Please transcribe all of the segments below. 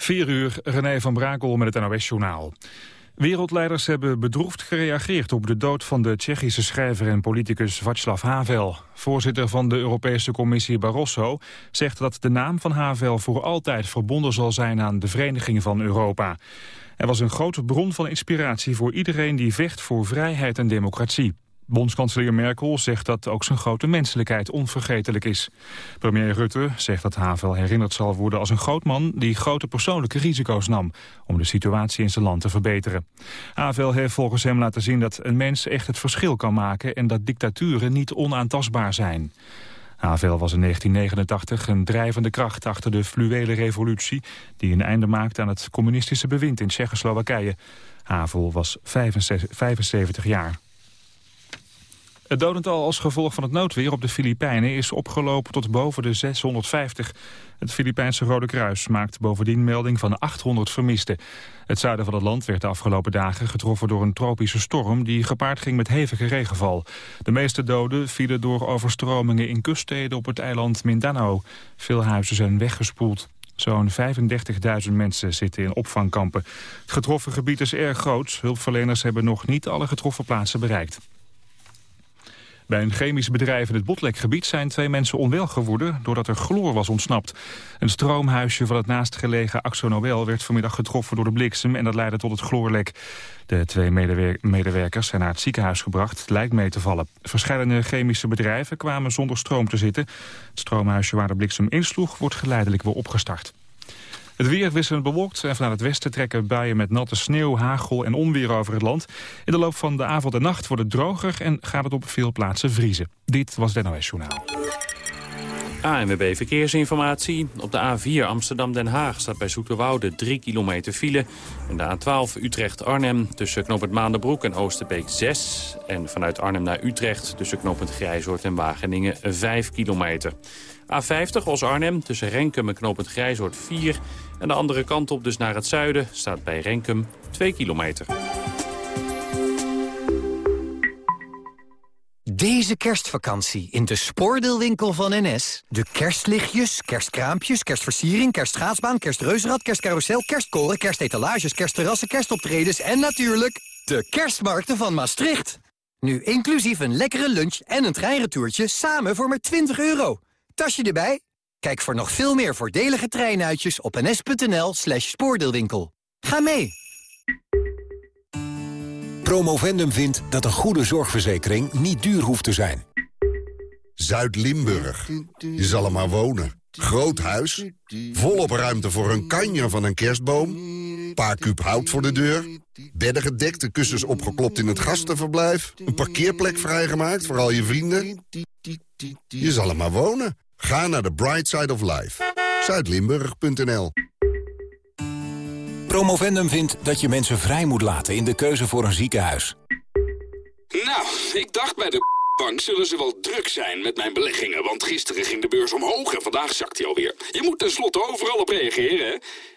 4 uur, René van Brakel met het NOS-journaal. Wereldleiders hebben bedroefd gereageerd op de dood van de Tsjechische schrijver en politicus Václav Havel. Voorzitter van de Europese Commissie Barroso zegt dat de naam van Havel voor altijd verbonden zal zijn aan de vereniging van Europa. Hij was een grote bron van inspiratie voor iedereen die vecht voor vrijheid en democratie. Bondskanselier Merkel zegt dat ook zijn grote menselijkheid onvergetelijk is. Premier Rutte zegt dat Havel herinnerd zal worden als een groot man die grote persoonlijke risico's nam om de situatie in zijn land te verbeteren. Havel heeft volgens hem laten zien dat een mens echt het verschil kan maken en dat dictaturen niet onaantastbaar zijn. Havel was in 1989 een drijvende kracht achter de fluwele revolutie... die een einde maakte aan het communistische bewind in Tsjechoslowakije. Havel was 75 jaar. Het dodental als gevolg van het noodweer op de Filipijnen is opgelopen tot boven de 650. Het Filipijnse Rode Kruis maakt bovendien melding van 800 vermisten. Het zuiden van het land werd de afgelopen dagen getroffen door een tropische storm... die gepaard ging met hevige regenval. De meeste doden vielen door overstromingen in kuststeden op het eiland Mindanao. Veel huizen zijn weggespoeld. Zo'n 35.000 mensen zitten in opvangkampen. Het getroffen gebied is erg groot. Hulpverleners hebben nog niet alle getroffen plaatsen bereikt. Bij een chemisch bedrijf in het Botlekgebied zijn twee mensen onwel geworden doordat er chloor was ontsnapt. Een stroomhuisje van het naastgelegen Axo Nobel werd vanmiddag getroffen door de bliksem en dat leidde tot het chloorlek. De twee medewerkers zijn naar het ziekenhuis gebracht. Het lijkt mee te vallen. Verschillende chemische bedrijven kwamen zonder stroom te zitten. Het stroomhuisje waar de bliksem insloeg wordt geleidelijk weer opgestart. Het weer wisselend bewolkt en vanuit het westen trekken buien met natte sneeuw, hagel en onweer over het land. In de loop van de avond en nacht wordt het droger en gaat het op veel plaatsen vriezen. Dit was het NOS Journaal. ANWB Verkeersinformatie. Op de A4 Amsterdam-Den Haag staat bij Zoeterwoude 3 kilometer file. En de A12 Utrecht-Arnhem tussen knooppunt Maandenbroek en Oosterbeek 6. En vanuit Arnhem naar Utrecht tussen knooppunt Grijzoord en Wageningen 5 kilometer. A50 Os-Arnhem tussen Renkum en knooppunt Grijzoord 4. En de andere kant op dus naar het zuiden staat bij Renkum 2 kilometer. Deze kerstvakantie in de spoordeelwinkel van NS. De kerstlichtjes, kerstkraampjes, kerstversiering, kerstschaatsbaan, kerstreuzenrad, kerstcarousel, kerstkoren, kerstetalages, kerstterrassen, kerstoptredens en natuurlijk de kerstmarkten van Maastricht. Nu inclusief een lekkere lunch en een treinretourtje samen voor maar 20 euro. Tasje erbij? Kijk voor nog veel meer voordelige treinuitjes op ns.nl slash spoordeelwinkel. Ga mee! Promovendum vindt dat een goede zorgverzekering niet duur hoeft te zijn. Zuid-Limburg. Je zal er maar wonen. Groot huis, volop ruimte voor een kanjer van een kerstboom... paar kuub hout voor de deur, bedden gedekt, de kussens opgeklopt in het gastenverblijf... een parkeerplek vrijgemaakt voor al je vrienden. Je zal er maar wonen. Ga naar de Bright Side of Life. Zuidlimburg.nl Promovendum vindt dat je mensen vrij moet laten in de keuze voor een ziekenhuis. Nou, ik dacht bij de bank zullen ze wel druk zijn met mijn beleggingen... want gisteren ging de beurs omhoog en vandaag zakt hij alweer. Je moet tenslotte overal op reageren, hè?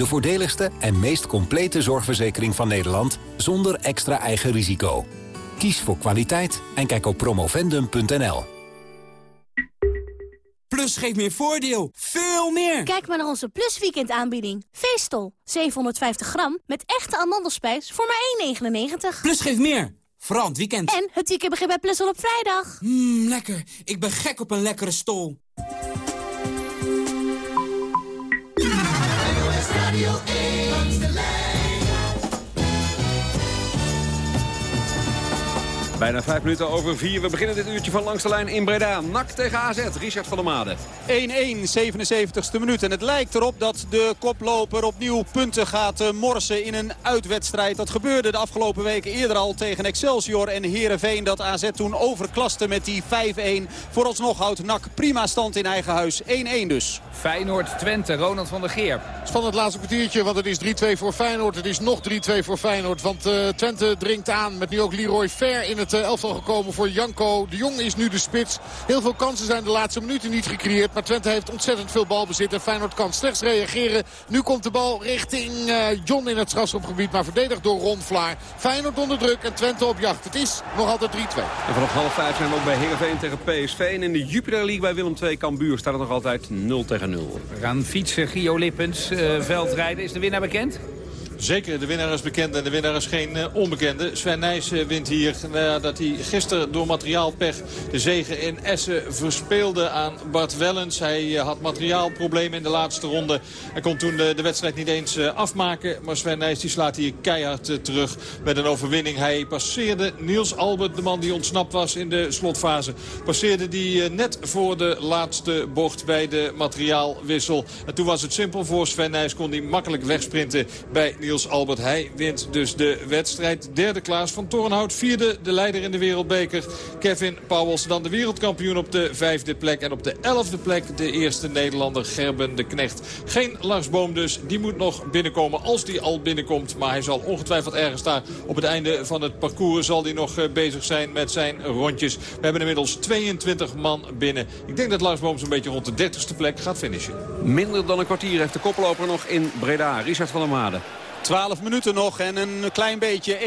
de voordeligste en meest complete zorgverzekering van Nederland... zonder extra eigen risico. Kies voor kwaliteit en kijk op promovendum.nl. Plus geeft meer voordeel. Veel meer. Kijk maar naar onze Plus Weekend aanbieding. Veestel. 750 gram met echte amandelspijs voor maar 1,99. Plus geeft meer. Vooral het weekend. En het weekend begint bij Plus al op vrijdag. Mmm, lekker. Ik ben gek op een lekkere stol. Radio 1. Bijna vijf minuten over vier. We beginnen dit uurtje van langs de lijn in Breda. NAC tegen AZ. Richard van der Made. 1-1, 77ste minuut. En het lijkt erop dat de koploper opnieuw punten gaat eh, morsen in een uitwedstrijd. Dat gebeurde de afgelopen weken eerder al tegen Excelsior en Heerenveen. Dat AZ toen overklaste met die 5-1. Vooralsnog houdt NAC prima stand in eigen huis. 1-1 dus. Feyenoord-Twente, Ronald van der Geer. Van het laatste kwartiertje, want het is 3-2 voor Feyenoord. Het is nog 3-2 voor Feyenoord, want uh, Twente dringt aan. Met nu ook Leroy Ver in het uh, elftal gekomen voor Janko. De Jong is nu de spits. Heel veel kansen zijn de laatste minuten niet gecreëerd. Maar Twente heeft ontzettend veel balbezit. En Feyenoord kan slechts reageren. Nu komt de bal richting uh, John in het strafschopgebied. Maar verdedigd door Ron Vlaar. Feyenoord onder druk en Twente op jacht. Het is nog altijd 3-2. En vanaf half vijf zijn we ook bij Heerenveen tegen PSV. En in de Jupiler League bij Willem II Cambuur staat het nog altijd 0 tegen 0. We gaan fietsen, Gio Lippens, uh, veldrijden. Is de winnaar bekend? Zeker, de winnaar is bekend en de winnaar is geen uh, onbekende. Sven Nijs uh, wint hier nadat hij gisteren door materiaalpech de zegen in Essen verspeelde aan Bart Wellens. Hij uh, had materiaalproblemen in de laatste ronde. Hij kon toen de, de wedstrijd niet eens afmaken. Maar Sven Nijs die slaat hier keihard terug met een overwinning. Hij passeerde Niels Albert, de man die ontsnapt was in de slotfase. Passeerde die net voor de laatste bocht bij de materiaalwissel. En toen was het simpel voor Sven Nijs. Kon hij makkelijk wegsprinten bij Niels Niels Albert. Hij wint dus de wedstrijd. Derde Klaas van Torenhout. Vierde de leider in de wereldbeker. Kevin Pauwels dan de wereldkampioen op de vijfde plek. En op de elfde plek de eerste Nederlander Gerben de Knecht. Geen Lars Boom dus. Die moet nog binnenkomen als die al binnenkomt. Maar hij zal ongetwijfeld ergens daar op het einde van het parcours... zal hij nog eh, bezig zijn met zijn rondjes. We hebben inmiddels 22 man binnen. Ik denk dat Lars Boom zo'n beetje rond de 30ste plek gaat finishen. Minder dan een kwartier heeft de koploper nog in Breda. Richard van der Made. 12 minuten nog en een klein beetje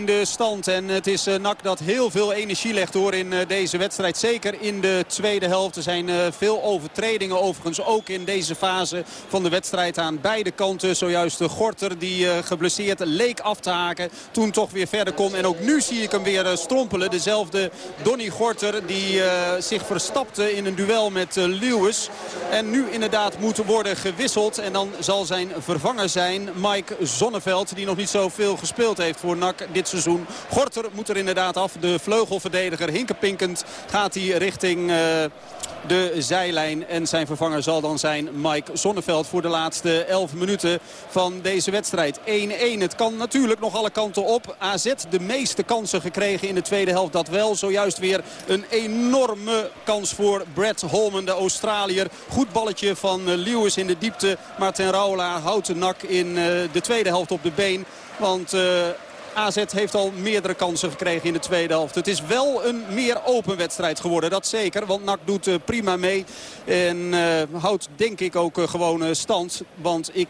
1-1 de stand. En het is uh, NAC dat heel veel energie legt hoor in uh, deze wedstrijd. Zeker in de tweede helft. Er zijn uh, veel overtredingen overigens ook in deze fase van de wedstrijd aan beide kanten. Zojuist Gorter die geblesseerd leek af te haken. Toen toch weer verder kon. En ook nu zie ik hem weer strompelen. Dezelfde Donny Gorter die zich verstapte in een duel met Lewis. En nu inderdaad moet worden gewisseld. En dan zal zijn vervanger zijn Mike Zonneveld. Die nog niet zoveel gespeeld heeft voor NAC dit seizoen. Gorter moet er inderdaad af. De vleugelverdediger hinkepinkend gaat hij richting... Uh, de zijlijn. En zijn vervanger zal dan zijn Mike Zonneveld voor de laatste 11 minuten van deze wedstrijd. 1-1. Het kan natuurlijk nog alle kanten op. AZ de meeste kansen gekregen in de tweede helft. Dat wel. Zojuist weer een enorme kans voor Brad Holman, de Australiër. Goed balletje van Lewis in de diepte. Maar ten Raula houdt de nak in de tweede helft op de been. Want... Uh, AZ heeft al meerdere kansen gekregen in de tweede helft. Het is wel een meer open wedstrijd geworden, dat zeker. Want NAC doet uh, prima mee en uh, houdt denk ik ook uh, gewoon stand. Want ik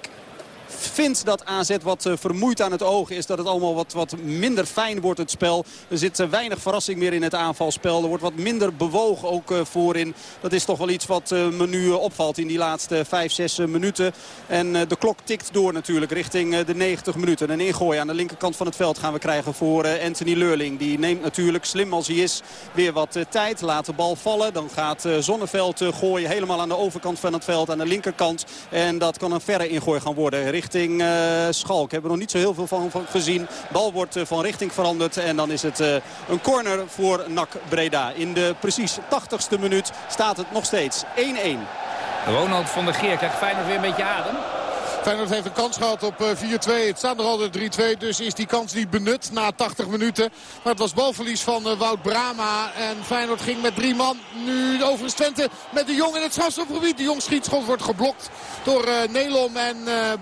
vind dat AZ wat uh, vermoeid aan het oog is. Dat het allemaal wat, wat minder fijn wordt het spel. Er zit uh, weinig verrassing meer in het aanvalspel. Er wordt wat minder bewogen ook uh, voorin. Dat is toch wel iets wat me nu opvalt in die laatste 5, 6 minuten. En de klok tikt door natuurlijk richting de 90 minuten. Een ingooi aan de linkerkant van het veld gaan we krijgen voor Anthony Leurling. Die neemt natuurlijk slim als hij is weer wat tijd. Laat de bal vallen. Dan gaat Zonneveld gooien helemaal aan de overkant van het veld. Aan de linkerkant. En dat kan een verre ingooi gaan worden richting uh, Schalk. Hebben we nog niet zo heel veel van, van gezien. Bal wordt uh, van richting veranderd. En dan is het uh, een corner voor NAC Breda. In de precies 80ste minuut staat het nog steeds 1-1. Ronald van der Geer krijgt Feyenoord weer een beetje adem. Feyenoord heeft een kans gehad op 4-2. Het staat er altijd 3-2. Dus is die kans niet benut na 80 minuten. Maar het was balverlies van Wout Brama. En Feyenoord ging met drie man. Nu overigens Twente met de Jong in het strafschopgebied. De Jong schietschot wordt geblokt door uh, Nelom en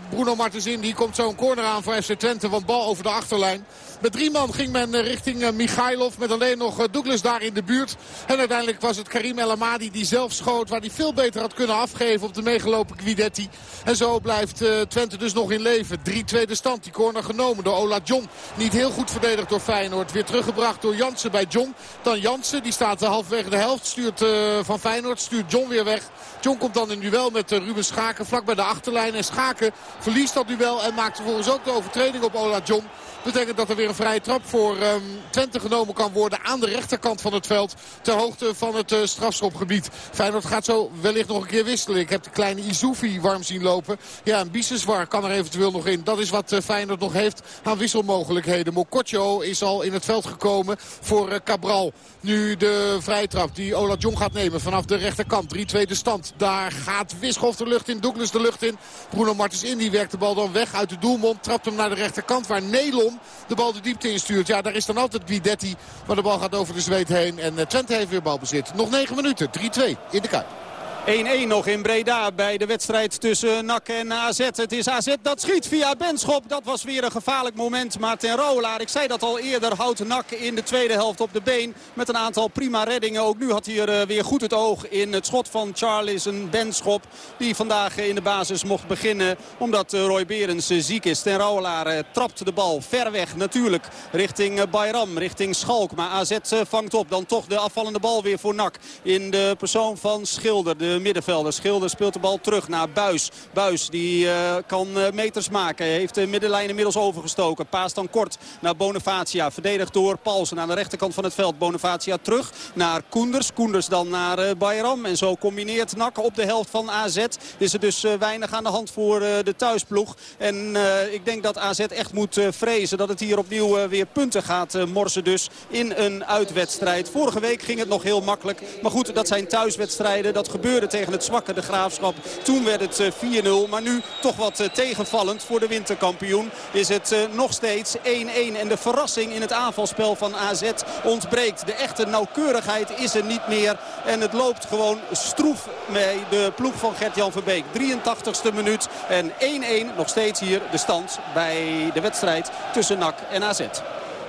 Bruno Martensin. Die komt zo een corner aan voor FC Twente. Want bal over de achterlijn. Met drie man ging men richting uh, Michailov. Met alleen nog Douglas daar in de buurt. En uiteindelijk was het Karim El Amadi die zelf schoot. Waar hij veel beter had kunnen afgeven op de meegelopen Guidetti. En zo blijft Twente dus nog in leven. 3-2 de stand. Die corner genomen door Ola John. Niet heel goed verdedigd door Feyenoord. Weer teruggebracht door Jansen bij John. Dan Jansen. Die staat halfwege de helft. Stuurt van Feyenoord. Stuurt John weer weg. John komt dan in duel met Ruben Schaken vlak bij de achterlijn. En Schaken verliest dat duel en maakt vervolgens ook de overtreding op Ola John betekent dat er weer een vrije trap voor um, Twente genomen kan worden aan de rechterkant van het veld. Ter hoogte van het uh, strafschopgebied. Feyenoord gaat zo wellicht nog een keer wisselen. Ik heb de kleine Izufi warm zien lopen. Ja, en Biseswar kan er eventueel nog in. Dat is wat Feyenoord nog heeft aan wisselmogelijkheden. Mokotjo is al in het veld gekomen voor Cabral. Nu de vrijtrap die Ola Jong gaat nemen vanaf de rechterkant. 3-2 de stand. Daar gaat Wischoff de lucht in. Douglas de lucht in. Bruno Martens in. Die werkt de bal dan weg uit de doelmond. Trapt hem naar de rechterkant waar De bal de diepte instuurt. Ja, daar is dan altijd Guidetti. Maar de bal gaat over de zweet heen. En Twente heeft weer balbezit. Nog 9 minuten. 3-2 in de Kuip. 1-1 nog in Breda bij de wedstrijd tussen NAC en AZ. Het is AZ dat schiet via Benschop. Dat was weer een gevaarlijk moment. Maar ten ik zei dat al eerder, houdt NAC in de tweede helft op de been. Met een aantal prima reddingen. Ook nu had hij er eh, weer goed het oog in het schot van Charles een Benschop. Die vandaag in de basis mocht beginnen. Omdat eh, Roy Berens eh, ziek is. Ten Rowelaar trapt de bal ver weg natuurlijk. Richting Bayram, richting Schalk. Maar AZ vangt op. Dan toch de afvallende bal weer voor NAC. In de persoon van Schilder. De middenvelder. Schilder speelt de bal terug naar Buis. Buis die uh, kan uh, meters maken. Heeft de middenlijn inmiddels overgestoken. Paas dan kort naar Bonifacia. Verdedigd door Paulsen aan de rechterkant van het veld. Bonifacia terug naar Koenders. Koenders dan naar uh, Bayram. En zo combineert Nak op de helft van AZ. Is er dus weinig aan de hand voor de thuisploeg. En ik denk dat AZ echt moet vrezen dat het hier opnieuw weer punten gaat morsen dus in een uitwedstrijd. Vorige week ging het nog heel makkelijk. Maar goed, dat zijn thuiswedstrijden. Dat tegen het zwakke de Graafschap. Toen werd het 4-0. Eh, maar nu toch wat eh, tegenvallend voor de winterkampioen. Is het eh, nog steeds 1-1. En de verrassing in het aanvalspel van AZ ontbreekt. De echte nauwkeurigheid is er niet meer. En het loopt gewoon stroef mee de ploeg van Gert-Jan Verbeek. 83ste minuut. En 1-1 nog steeds hier de stand bij de wedstrijd tussen NAC en AZ.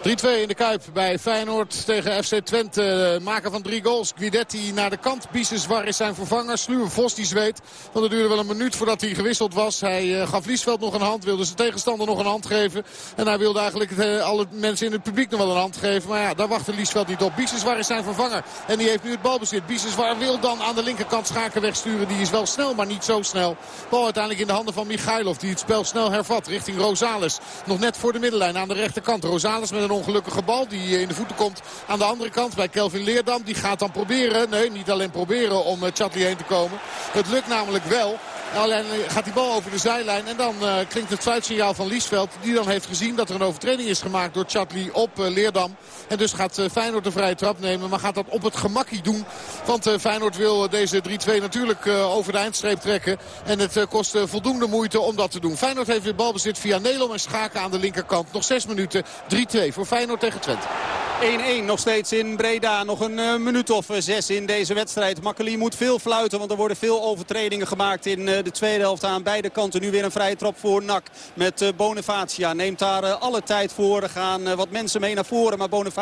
3-2 in de Kuip bij Feyenoord tegen FC Twente. Maken van drie goals. Guidetti naar de kant. Zwar is zijn vervanger. Sluwe Vos die zweet. Want het duurde wel een minuut voordat hij gewisseld was. Hij uh, gaf Liesveld nog een hand. Wilde zijn tegenstander nog een hand geven. En hij wilde eigenlijk uh, alle mensen in het publiek nog wel een hand geven. Maar ja, daar wachtte Liesveld niet op. Zwar is zijn vervanger. En die heeft nu het balbezit. Zwar wil dan aan de linkerkant Schaken wegsturen. Die is wel snel, maar niet zo snel. Bal uiteindelijk in de handen van Michailov. Die het spel snel hervat richting Rosales. Nog net voor de middenlijn aan de rechterkant. Rosales met een ongelukkige bal die in de voeten komt aan de andere kant bij Kelvin Leerdam. Die gaat dan proberen, nee niet alleen proberen om eh, Chatli heen te komen. Het lukt namelijk wel. Alleen gaat die bal over de zijlijn en dan uh, klinkt het fluitsignaal van Liesveld. Die dan heeft gezien dat er een overtreding is gemaakt door Chatli op Leerdam. En dus gaat uh, Feyenoord de vrije trap nemen. Maar gaat dat op het gemakkie doen. Want Feyenoord wil deze 3-2 natuurlijk over de eindstreep trekken. En het kost voldoende moeite om dat te doen. Feyenoord heeft weer balbezit via Nelom en Schaken aan de linkerkant. Nog 6 minuten. 3-2 voor Feyenoord tegen Twente. 1-1 nog steeds in Breda. Nog een uh, minuut of uh, zes in deze wedstrijd. Makkeli moet veel fluiten, want er worden veel overtredingen gemaakt in uh, de tweede helft aan beide kanten. Nu weer een vrije trap voor NAC met Bonifacia. Neemt daar alle tijd voor. Er gaan wat mensen mee naar voren, maar Bonifacia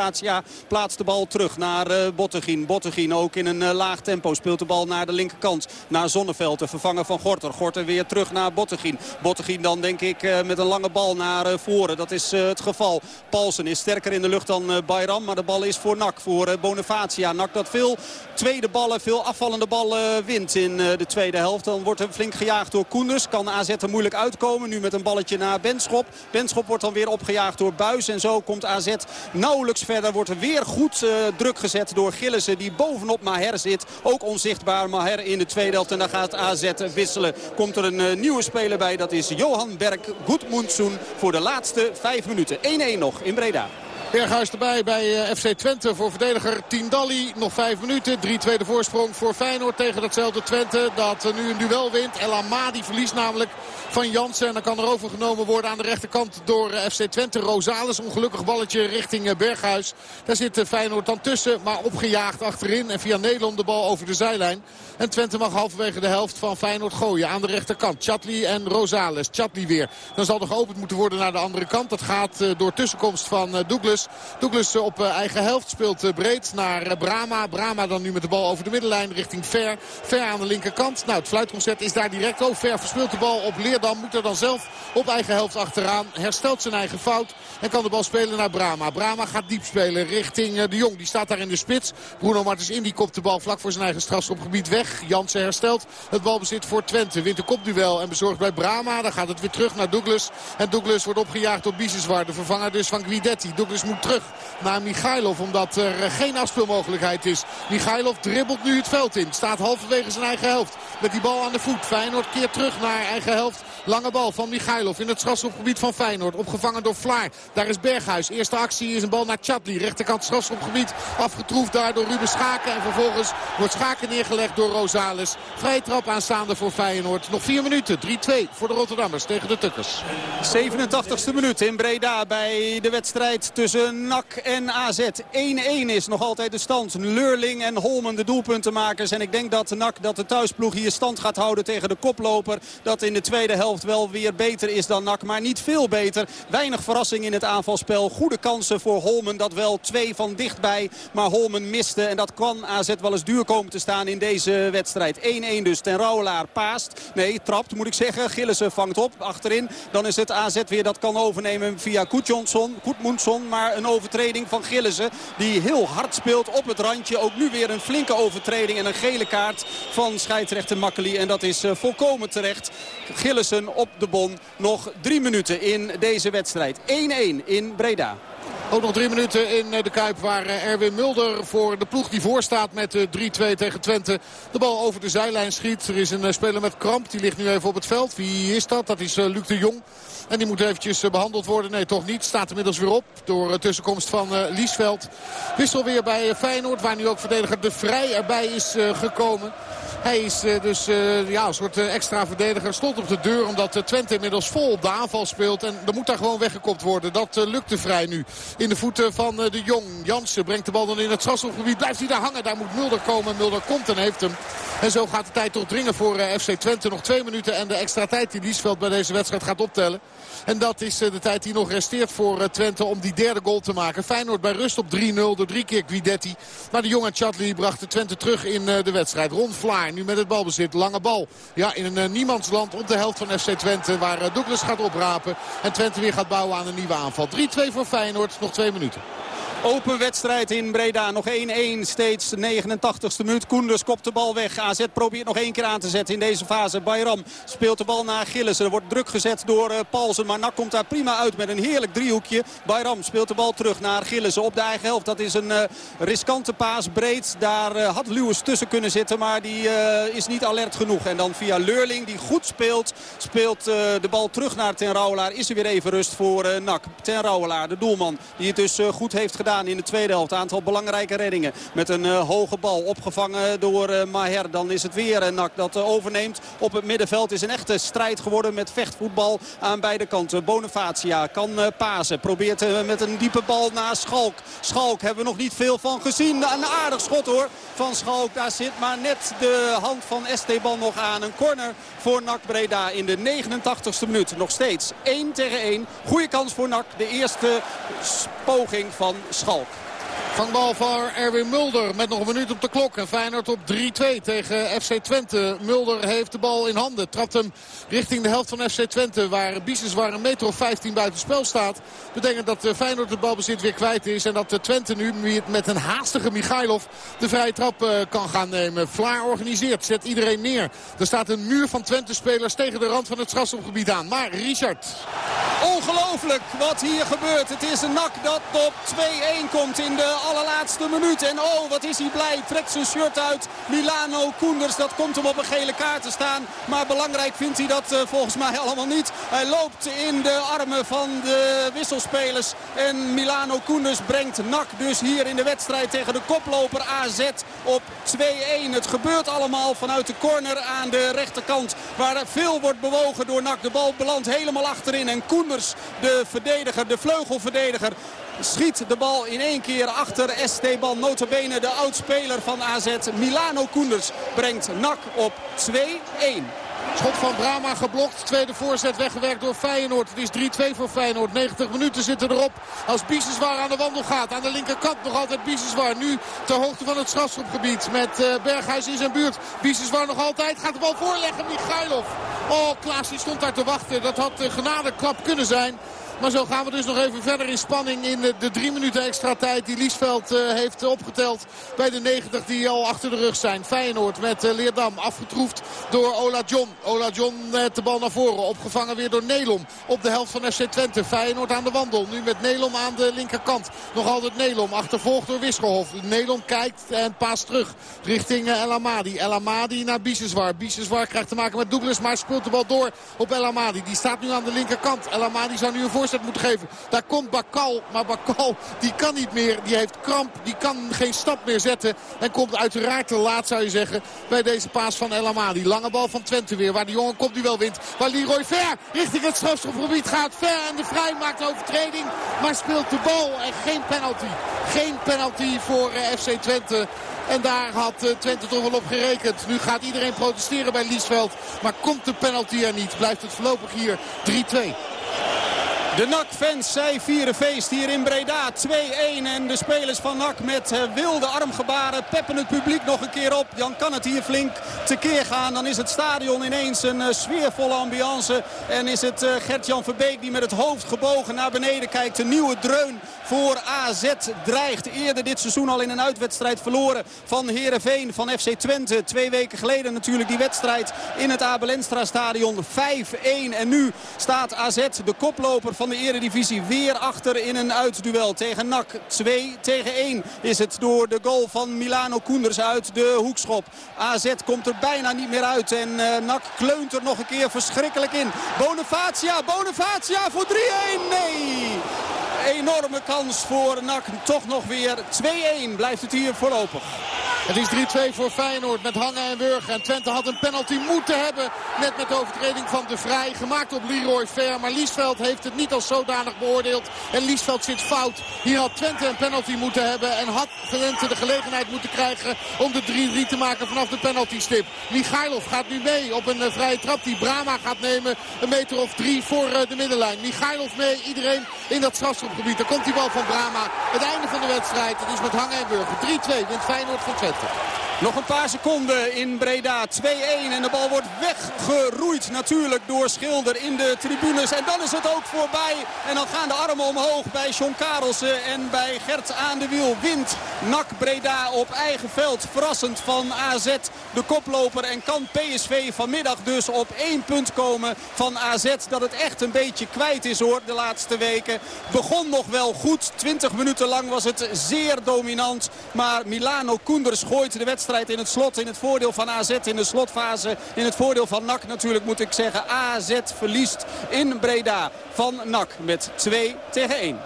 plaatst de bal terug naar Bottegien. Bottegien ook in een laag tempo speelt de bal naar de linkerkant. Naar Zonneveld, de vervanger van Gorter. Gorter weer terug naar Bottegien. Bottegien dan denk ik met een lange bal naar voren. Dat is het geval. Paulsen is sterker in de lucht dan Bayern. Maar de bal is voor NAC, voor eh, Bonifacia. NAC dat veel tweede ballen, veel afvallende ballen wint in eh, de tweede helft. Dan wordt er flink gejaagd door Koenders. Kan AZ er moeilijk uitkomen. Nu met een balletje naar Benschop. Benschop wordt dan weer opgejaagd door Buis. En zo komt AZ nauwelijks verder. Wordt er weer goed uh, druk gezet door Gillissen. Die bovenop Maher zit. Ook onzichtbaar Maher in de tweede helft. En dan gaat AZ wisselen. Komt er een uh, nieuwe speler bij. Dat is Johan Berg Goedmoensoen voor de laatste vijf minuten. 1-1 nog in Breda. Berghuis erbij bij eh, FC Twente voor verdediger Tindalli. Nog vijf minuten. 3-2 de voorsprong voor Feyenoord tegen datzelfde Twente. Dat nu een duel wint. El Amadi verliest namelijk van Jansen. En dan kan er overgenomen worden aan de rechterkant door eh, FC Twente. Rosales, ongelukkig balletje richting eh, Berghuis. Daar zit Feyenoord dan tussen, maar opgejaagd achterin. En via Nederland de bal over de zijlijn. En Twente mag halverwege de helft van Feyenoord gooien aan de rechterkant. Chatli en Rosales. Chatli weer. Dan zal er geopend moeten worden naar de andere kant. Dat gaat door tussenkomst van Douglas. Douglas. op eh, eigen helft speelt eh, breed naar eh, Brama. Brama dan nu met de bal over de middenlijn richting Ver. Ver aan de linkerkant. Nou, het fluitconcert is daar direct. Oh, Ver verspeelt de bal op Leerdam. Moet er dan zelf op eigen helft achteraan. Herstelt zijn eigen fout. En kan de bal spelen naar Brama. Brama gaat diep spelen richting de Jong. Die staat daar in de spits. Bruno Martens in die kopt de bal vlak voor zijn eigen strafschopgebied weg. Jansen herstelt het balbezit voor Twente. Wint de kopduel en bezorgt bij Brama. Dan gaat het weer terug naar Douglas. En Douglas wordt opgejaagd door Biseswar. De vervanger dus van Guidetti. Douglas terug naar Michailov. Omdat er geen afspeelmogelijkheid is. Michailov dribbelt nu het veld in. Staat halverwege zijn eigen helft. Met die bal aan de voet. Feyenoord keert terug naar eigen helft. Lange bal van Michailov in het strafschopgebied van Feyenoord. Opgevangen door Vlaar. Daar is Berghuis. Eerste actie is een bal naar Chadli. Rechterkant strafschopgebied. Afgetroefd daar door Ruben Schaken. En vervolgens wordt Schaken neergelegd door Rosales. Vrije trap aanstaande voor Feyenoord. Nog vier minuten. 3-2 voor de Rotterdammers tegen de Tukkers. 87ste minuut in Breda bij de wedstrijd tussen NAC en AZ. 1-1 is nog altijd de stand. Leurling en Holmen de doelpuntenmakers. En ik denk dat NAC dat de thuisploeg hier stand gaat houden tegen de koploper. Dat in de tweede helft wel weer beter is dan NAC. Maar niet veel beter. Weinig verrassing in het aanvalspel. Goede kansen voor Holmen. Dat wel twee van dichtbij. Maar Holmen miste. En dat kan AZ wel eens duur komen te staan in deze wedstrijd. 1-1 dus. Ten Rouwelaar paast. Nee, trapt moet ik zeggen. Gillissen vangt op achterin. Dan is het AZ weer dat kan overnemen via Koetmundsson. Maar een overtreding van Gillissen. Die heel hard speelt op het randje. Ook nu weer een flinke overtreding en een gele kaart van scheidsrechter Makkeli. En dat is uh, volkomen terecht. Gillissen op de bon. Nog drie minuten in deze wedstrijd. 1-1 in Breda. Ook nog drie minuten in de Kuip waar Erwin Mulder voor de ploeg die voorstaat met 3-2 tegen Twente. De bal over de zijlijn schiet. Er is een speler met kramp. Die ligt nu even op het veld. Wie is dat? Dat is Luc de Jong. En die moet eventjes behandeld worden. Nee, toch niet. Staat inmiddels weer op door tussenkomst van Liesveld. Wissel weer bij Feyenoord. Waar nu ook verdediger De Vrij erbij is gekomen. Hij is dus ja, een soort extra verdediger. Stond op de deur omdat Twente inmiddels vol op de aanval speelt. En er moet daar gewoon weggekopt worden. Dat lukte vrij nu. In de voeten van de Jong. Jansen brengt de bal dan in het strafschopgebied. Blijft hij daar hangen. Daar moet Mulder komen. Mulder komt en heeft hem. En zo gaat de tijd toch dringen voor FC Twente. Nog twee minuten en de extra tijd die Liesveld bij deze wedstrijd gaat optellen. En dat is de tijd die nog resteert voor Twente om die derde goal te maken. Feyenoord bij rust op 3-0 door drie keer Guidetti. Maar de Jong en Chadli brachten Twente terug in de wedstrijd. Ron Vlaar nu met het balbezit. Lange bal. Ja, in een niemandsland op de helft van FC Twente. Waar Douglas gaat oprapen. En Twente weer gaat bouwen aan een nieuwe aanval. 3-2 voor Feyenoord. Nog twee minuten. Open wedstrijd in Breda. Nog 1-1 steeds 89ste minuut. Koenders kopt de bal weg. AZ probeert nog één keer aan te zetten in deze fase. Bayram speelt de bal naar Gillissen. Er wordt druk gezet door uh, Paulsen. Maar Nak komt daar prima uit met een heerlijk driehoekje. Bayram speelt de bal terug naar Gillissen op de eigen helft. Dat is een uh, riskante paas. Breed. Daar uh, had Lewis tussen kunnen zitten. Maar die is niet alert genoeg. En dan via Leurling die goed speelt. Speelt de bal terug naar Ten Rouwelaar. Is er weer even rust voor Nak. Ten Rouwelaar, de doelman. Die het dus goed heeft gedaan in de tweede helft. Een aantal belangrijke reddingen met een uh, hoge bal opgevangen door uh, Maher. Dan is het weer uh, Nak dat overneemt op het middenveld. is een echte strijd geworden met vechtvoetbal aan beide kanten. Bonifacia kan pasen. Probeert met een diepe bal naar Schalk. Schalk hebben we nog niet veel van gezien. Een aardig schot hoor van Schalk. Daar zit maar net de hand van Esteban nog aan. Een corner voor NAC Breda in de 89ste minuut. Nog steeds 1 tegen 1. Goede kans voor NAC. De eerste poging van Schalk. Vangbal voor Erwin Mulder met nog een minuut op de klok. En Feyenoord op 3-2 tegen FC Twente. Mulder heeft de bal in handen. Trapt hem richting de helft van FC Twente. Waar Biseswar een meter of 15 buiten spel staat. Betekent dat Feyenoord het balbezit weer kwijt is. En dat Twente nu met een haastige Michailov de vrije trap kan gaan nemen. Vlaar organiseert. Zet iedereen neer. Er staat een muur van Twente-spelers tegen de rand van het strafschopgebied aan. Maar Richard. Ongelooflijk wat hier gebeurt. Het is een nak dat op 2-1 komt in de allerlaatste minuut. En oh, wat is hij blij. Trekt zijn shirt uit. Milano Koenders, dat komt hem op een gele kaart te staan. Maar belangrijk vindt hij dat uh, volgens mij allemaal niet. Hij loopt in de armen van de wisselspelers. En Milano Koenders brengt NAC dus hier in de wedstrijd tegen de koploper AZ op 2-1. Het gebeurt allemaal vanuit de corner aan de rechterkant. Waar veel wordt bewogen door NAC. De bal belandt helemaal achterin. En Koenders, de verdediger, de vleugelverdediger, schiet de bal in één keer achter Esteban. Notabene de oudspeler van AZ. Milano Koenders brengt NAC op 2-1. Schot van Brama geblokt. Tweede voorzet weggewerkt door Feyenoord. Het is 3-2 voor Feyenoord. 90 minuten zitten erop. Als Biseswar aan de wandel gaat. Aan de linkerkant nog altijd Biseswar. Nu ter hoogte van het strafschopgebied. Met uh, Berghuis in zijn buurt. Biseswar nog altijd. Gaat de bal voorleggen. Michailov. Oh, Klaas die stond daar te wachten. Dat had een genadeklap kunnen zijn. Maar zo gaan we dus nog even verder in spanning in de drie minuten extra tijd die Liesveld heeft opgeteld bij de 90 die al achter de rug zijn. Feyenoord met Leerdam afgetroefd door Ola John. Ola John met de bal naar voren. Opgevangen weer door Nelom op de helft van FC Twente. Feyenoord aan de wandel. Nu met Nelom aan de linkerkant. Nog altijd Nelom. Achtervolgd door Wisselhof. Nelom kijkt en paast terug richting El Amadi. El Amadi naar Biseswar. Biseswar krijgt te maken met Douglas. Maar speelt de bal door op El Amadi. Die staat nu aan de linkerkant. El Amadi zou nu een moeten geven. Daar komt Bakal. Maar Bakal die kan niet meer. Die heeft kramp. Die kan geen stap meer zetten. En komt uiteraard te laat zou je zeggen bij deze paas van El Amadi. Lange bal van Twente weer. Waar de jongen komt die wel wint. Waar Leroy Ver richting het strafschopgebied gaat. Ver en de Vrij maakt overtreding. Maar speelt de bal en geen penalty. Geen penalty voor eh, FC Twente. En daar had eh, Twente toch wel op gerekend. Nu gaat iedereen protesteren bij Liesveld. Maar komt de penalty er niet. Blijft het voorlopig hier 3-2. De NAC-fans, zij vieren feest hier in Breda. 2-1 en de spelers van NAC met eh, wilde armgebaren peppen het publiek nog een keer op. Jan kan het hier flink tekeer gaan. Dan is het stadion ineens een uh, sfeervolle ambiance. En is het uh, Gert-Jan Verbeek die met het hoofd gebogen naar beneden kijkt. Een nieuwe dreun voor AZ dreigt. Eerder dit seizoen al in een uitwedstrijd verloren van Heerenveen van FC Twente. Twee weken geleden natuurlijk die wedstrijd in het Abelenstra stadion. 5-1 en nu staat AZ de koploper van de eredivisie weer achter in een uitduel tegen NAC. 2 tegen 1 is het door de goal van Milano Koenders uit de hoekschop. AZ komt er bijna niet meer uit en uh, NAC kleunt er nog een keer verschrikkelijk in. Bonifacia, Bonifacia voor 3-1. Nee! Enorme kans voor NAC. Toch nog weer 2-1 blijft het hier voorlopig. Het is 3-2 voor Feyenoord met Hangen en Wurgen. En Twente had een penalty moeten hebben. Net met de overtreding van de Vrij. Gemaakt op Leroy Ver. Maar Liesveld heeft het niet als zodanig beoordeeld. En Liesveld zit fout. Hier had Twente een penalty moeten hebben. En had Twente de gelegenheid moeten krijgen om de 3-3 te maken vanaf de penaltystip. Michailov gaat nu mee op een eh, vrije trap die Brama gaat nemen. Een meter of drie voor eh, de middenlijn. Michailov mee. Iedereen in dat strafschopgebied. Daar komt die bal van Brama. Het einde van de wedstrijd. Het is met Hangen en Wurgen. 3-2 wint Feyenoord van Twente. Celtic. Nog een paar seconden in Breda. 2-1 en de bal wordt weggeroeid natuurlijk door Schilder in de tribunes. En dan is het ook voorbij. En dan gaan de armen omhoog bij John Karelsen en bij Gert aan de wiel. Wint NAC Breda op eigen veld. Verrassend van AZ de koploper. En kan PSV vanmiddag dus op één punt komen van AZ. Dat het echt een beetje kwijt is hoor de laatste weken. Begon nog wel goed. 20 minuten lang was het zeer dominant. Maar Milano Koenders gooit de wedstrijd in het slot. In het voordeel van AZ in de slotfase. In het voordeel van NAC natuurlijk moet ik zeggen. AZ verliest in Breda van NAC met 2 tegen 1.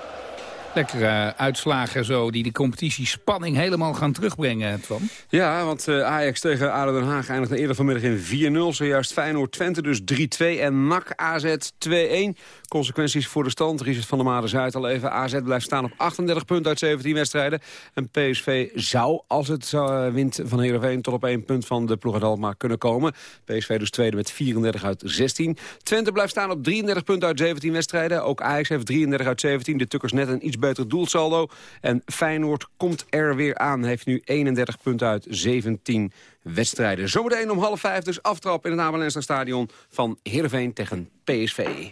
Lekkere uitslagen zo die de competitiespanning helemaal gaan terugbrengen, Twan. Ja, want uh, Ajax tegen ADO Den Haag eindigde eerder vanmiddag in 4-0. Zojuist Feyenoord-Twente dus 3-2 en NAC AZ 2-1. Consequenties voor de stand. Richard van der Made Zuid al even. AZ blijft staan op 38 punten uit 17 wedstrijden. En PSV zou, als het uh, wint van Heerenveen... tot op één punt van de ploeg uit kunnen komen. PSV dus tweede met 34 uit 16. Twente blijft staan op 33 punten uit 17 wedstrijden. Ook Ajax heeft 33 uit 17. De Tukkers net een iets beter doelsaldo. En Feyenoord komt er weer aan. Heeft nu 31 punten uit 17 wedstrijden. Zometeen om half vijf dus aftrap in het Amelenster Stadion van Heerenveen tegen PSV.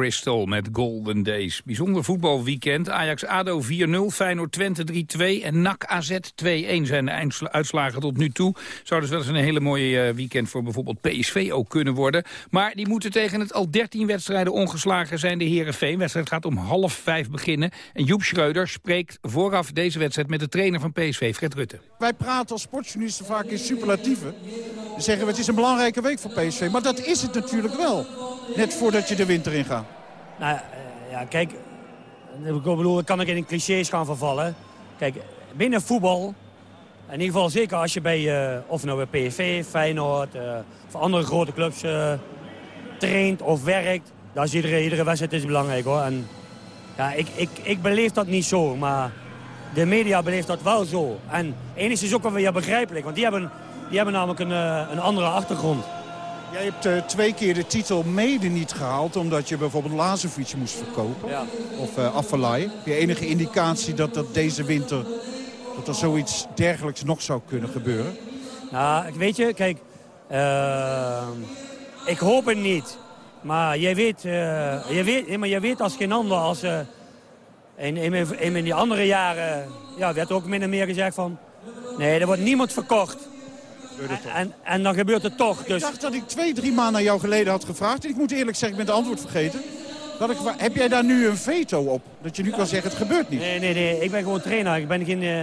Crystal met Golden Days. Bijzonder voetbalweekend. Ajax-ADO 4-0, Feyenoord-Twente 3-2 en NAC-AZ 2-1 zijn de uitslagen tot nu toe. Zou dus wel eens een hele mooie eh, weekend voor bijvoorbeeld PSV ook kunnen worden. Maar die moeten tegen het al 13 wedstrijden ongeslagen zijn de Herenveen. Wedstrijd gaat om half vijf beginnen. En Joep Schreuder spreekt vooraf deze wedstrijd met de trainer van PSV, Fred Rutte. Wij praten als sportjournalisten vaak in superlatieven. Dan zeggen we het is een belangrijke week voor PSV. Maar dat is het natuurlijk wel. Net voordat je de winter ingaat. Nou ja, eh, ja, kijk, ik bedoel, ik kan ik in clichés gaan vervallen. Kijk, binnen voetbal, in ieder geval zeker als je bij, eh, of nou bij PSV, Feyenoord eh, of andere grote clubs eh, traint of werkt, dan is iedere, iedere wedstrijd is belangrijk hoor. En, ja, ik, ik, ik beleef dat niet zo, maar de media beleeft dat wel zo. En enigszins ook wel weer begrijpelijk, want die hebben, die hebben namelijk een, eh, een andere achtergrond. Jij hebt eh, twee keer de titel mede niet gehaald... omdat je bijvoorbeeld Lazovic moest verkopen. Ja. Of uh. Heb je enige indicatie dat, dat deze winter... dat er zoiets dergelijks nog zou kunnen gebeuren? Nou, weet je, kijk, eh, ik hoop het niet. Maar jij weet, eh, jij weet, maar jij weet als geen ander, als, in, in, in, mijn die andere jaren ja, werd ook min en meer gezegd van... Nee, er wordt niemand verkocht. En, en, en dan gebeurt het toch. Ik Dus, dacht dat ik twee, drie maanden aan jou geleden had gevraagd. En ik moet eerlijk zeggen, ik ben het antwoord vergeten. Dat ik, heb jij daar nu een veto op? Dat je nu kan zeggen, het gebeurt niet? nee, nee, nee, ik ben gewoon trainer. Ik ben, geen, eh,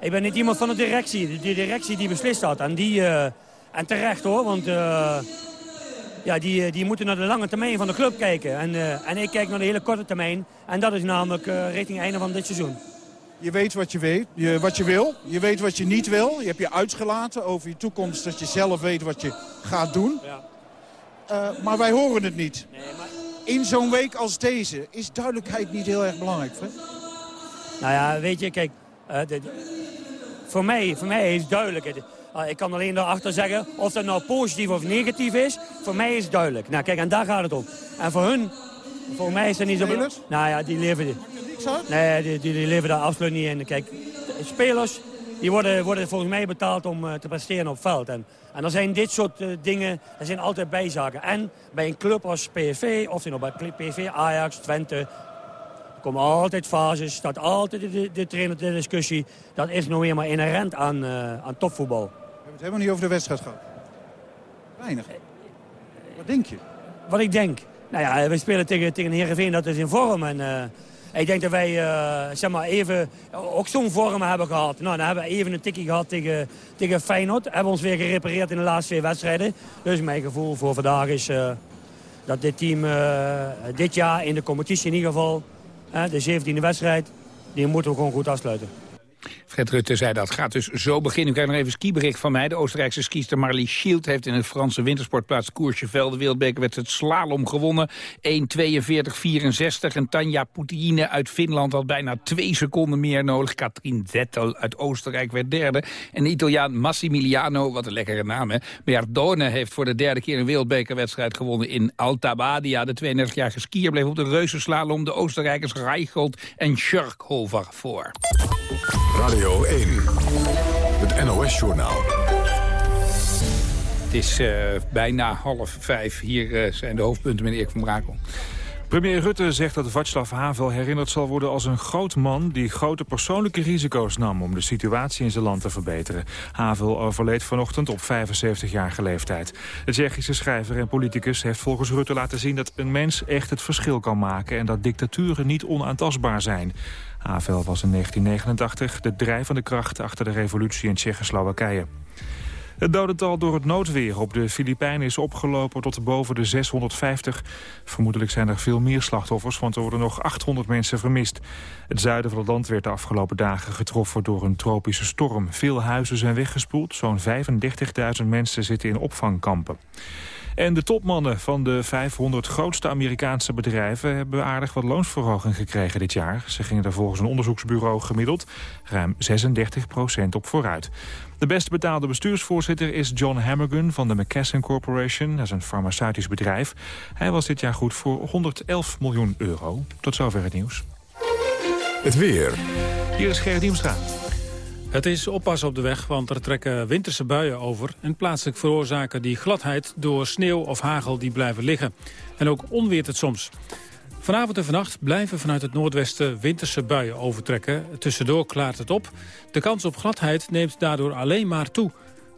ik ben niet iemand van de directie. De, de directie die beslist had. En, die, eh, en terecht hoor, want eh, ja, die, die moeten naar de lange termijn van de club kijken. En, eh, en ik kijk naar de hele korte termijn. En dat is namelijk eh, richting het einde van dit seizoen. Je weet wat je, weet, je, wat je wil. Je weet wat je niet wil. Je hebt je uitgelaten over je toekomst. Dat je zelf weet wat je gaat doen. Eh, maar wij horen het niet. In zo'n week als deze is duidelijkheid niet heel erg belangrijk, Fred. Nou ja, weet je, kijk, eh, de- voor, mij, voor mij is duidelijk. Eh, ik kan alleen daarachter zeggen of dat nou positief of negatief is. Voor mij is het duidelijk. Nou kijk, en daar gaat het om. En voor hun, voor mij is het niet zo belangrijk. Nou ja, die leven... Nee, die, die, die leven daar absoluut niet in. Kijk, de spelers die worden, worden volgens mij betaald om eh, te presteren op veld. En, en dan zijn dit soort eh, dingen, er zijn altijd bijzaken. En bij een club als PSV, of nou bij PSV, Ajax, Twente... Er komen altijd fases, staat altijd de, de, de trainer ter discussie. Dat is nou weer maar inherent aan, eh, aan topvoetbal. We hebben het helemaal niet over de wedstrijd gehad. Weinig. Wat denk je? Wat ik denk? Nou ja, we spelen tegen, tegen Heerenveen, dat is in vorm. En eh, ik denk dat wij eh, zeg maar even ook zo'n vorm hebben gehad. Nou, dan hebben we even een tikkie gehad tegen, tegen Feyenoord. Hebben ons weer gerepareerd in de laatste twee wedstrijden. Dus mijn gevoel voor vandaag is eh, dat dit team eh, dit jaar in de competitie in ieder geval... de 17e wedstrijd, die moeten we gewoon goed afsluiten. Fred Rutte zei dat gaat dus zo beginnen. U krijgt nog even skibericht van mij. De Oostenrijkse skiester Marlie Schild heeft in het Franse wintersportplaats Courchevel de wereldbekerwedstrijd slalom gewonnen. 1.42.64 en Tanja Poutine uit Finland had bijna twee seconden meer nodig. Katrien Zettel uit Oostenrijk werd derde. En de Italiaan Massimiliano, wat een lekkere naam hè, Beardone heeft voor de derde keer een wereldbekerwedstrijd gewonnen in Alta Badia. De 32-jarige skier bleef op de reuzenslalom de Oostenrijkers Reichelt en Schurkhofer voor. Radio 1, het NOS-journaal. Het is uh, bijna half vijf. Hier uh, zijn de hoofdpunten met Erik van Brakel. Premier Rutte zegt dat Václav Havel herinnerd zal worden als een groot man... die grote persoonlijke risico's nam om de situatie in zijn land te verbeteren. Havel overleed vanochtend op 75-jarige leeftijd. De Tsjechische schrijver en politicus heeft volgens Rutte laten zien... dat een mens echt het verschil kan maken... en dat dictaturen niet onaantastbaar zijn. Havel was in 1989 de drijvende kracht achter de revolutie in Tsjechoslowakije. Het dodental door het noodweer op de Filipijnen is opgelopen tot boven de 650. Vermoedelijk zijn er veel meer slachtoffers, want er worden nog 800 mensen vermist. Het zuiden van het land werd de afgelopen dagen getroffen door een tropische storm. Veel huizen zijn weggespoeld, zo'n 35.000 mensen zitten in opvangkampen. En de topmannen van de 500 grootste Amerikaanse bedrijven... hebben aardig wat loonsverhoging gekregen dit jaar. Ze gingen daar volgens een onderzoeksbureau gemiddeld ruim 36% op vooruit. De best betaalde bestuursvoorzitter is John Hammergun van de McKesson Corporation. Dat is een farmaceutisch bedrijf. Hij was dit jaar goed voor 111 miljoen euro. Tot zover het nieuws. Het weer. Hier is Gerrit Diemstra. Het is oppassen op de weg, want er trekken winterse buien over... en plaatselijk veroorzaken die gladheid door sneeuw of hagel die blijven liggen. En ook onweert het soms. Vanavond en vannacht blijven vanuit het noordwesten winterse buien overtrekken. Tussendoor klaart het op. De kans op gladheid neemt daardoor alleen maar toe.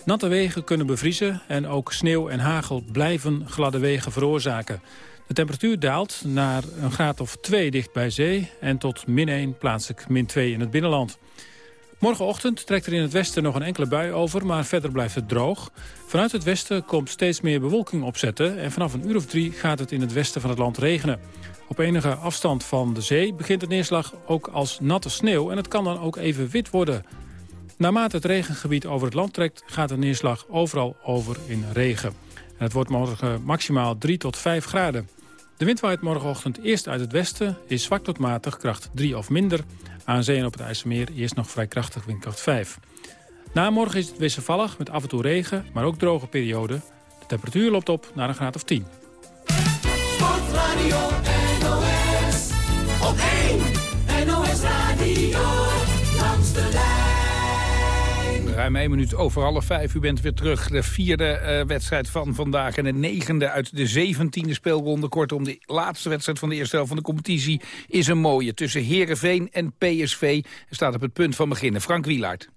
Natte wegen kunnen bevriezen en ook sneeuw en hagel blijven gladde wegen veroorzaken. De temperatuur daalt naar een graad of 2 dicht bij zee... en tot min 1 plaatselijk min 2 in het binnenland. Morgenochtend trekt er in het westen nog een enkele bui over, maar verder blijft het droog. Vanuit het westen komt steeds meer bewolking opzetten... en vanaf een uur of drie gaat het in het westen van het land regenen. Op enige afstand van de zee begint de neerslag ook als natte sneeuw... en het kan dan ook even wit worden. Naarmate het regengebied over het land trekt... gaat de neerslag overal over in regen. En het wordt morgen maximaal 3 tot 5 graden. De wind waait morgenochtend eerst uit het westen, is zwak tot matig, kracht 3 of minder. Aan zee en op het IJsselmeer eerst nog vrij krachtig, windkracht 5. Na morgen is het wisselvallig met af en toe regen, maar ook droge perioden. De temperatuur loopt op naar een graad of 10. Sportradio NOS, op 1 NOS Radio. Ruim 1 minuut over half 5. U bent weer terug. De vierde uh, wedstrijd van vandaag en de negende uit de zeventiende speelronde. Kortom, de laatste wedstrijd van de eerste helft van de competitie is een mooie. Tussen Herenveen en PSV staat op het punt van beginnen. Frank Wielaert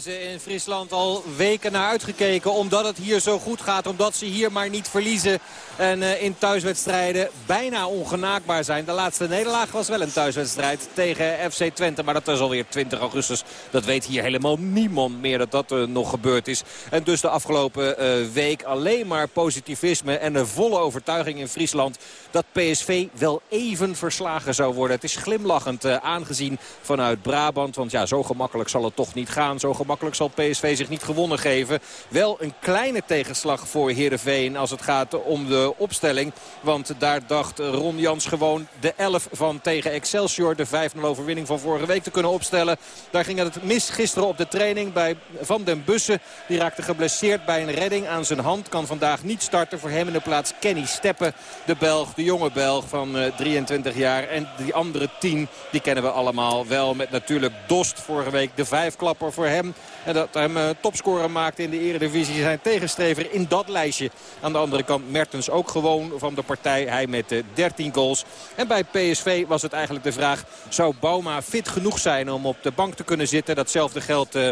ze in Friesland al weken naar uitgekeken. Omdat het hier zo goed gaat. Omdat ze hier maar niet verliezen. En uh, in thuiswedstrijden bijna ongenaakbaar zijn. De laatste nederlaag was wel een thuiswedstrijd tegen FC Twente. Maar dat is alweer 20 augustus. Dat weet hier helemaal niemand meer dat dat uh, nog gebeurd is. En dus de afgelopen uh, week alleen maar positivisme. En een volle overtuiging in Friesland. Dat PSV wel even verslagen zou worden. Het is glimlachend aangezien vanuit Brabant. Want ja, zo gemakkelijk zal het toch niet gaan. Zo gemakkelijk zal PSV zich niet gewonnen geven. Wel een kleine tegenslag voor Heerenveen als het gaat om de opstelling. Want daar dacht Ron Jans gewoon de 11 van tegen Excelsior. De 5-0 overwinning van vorige week te kunnen opstellen. Daar ging het mis gisteren op de training bij Van den Bussen. Die raakte geblesseerd bij een redding aan zijn hand. Kan vandaag niet starten. Voor hem in de plaats Kenny Steppen. De Belg, de jonge Belg van 23 eh, jaar. En die andere 10, die kennen we allemaal wel. Met natuurlijk Dost vorige week de vijfklapper voor hem. En dat hem uh, topscorer maakte in de eredivisie. Zijn tegenstrever in dat lijstje. Aan de andere kant Mertens ook gewoon van de partij. Hij met uh, eh, 13 goals. En bij PSV was het eigenlijk de vraag... zou Bauma fit genoeg zijn om op de bank te kunnen zitten? Datzelfde geldt... Uh,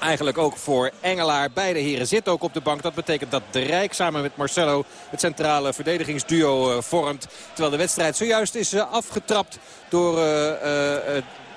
Eigenlijk ook voor Engelaar. Beide heren zitten ook op de bank. Dat betekent dat de Rijk samen met Marcelo het centrale verdedigingsduo vormt. Terwijl de wedstrijd zojuist is afgetrapt door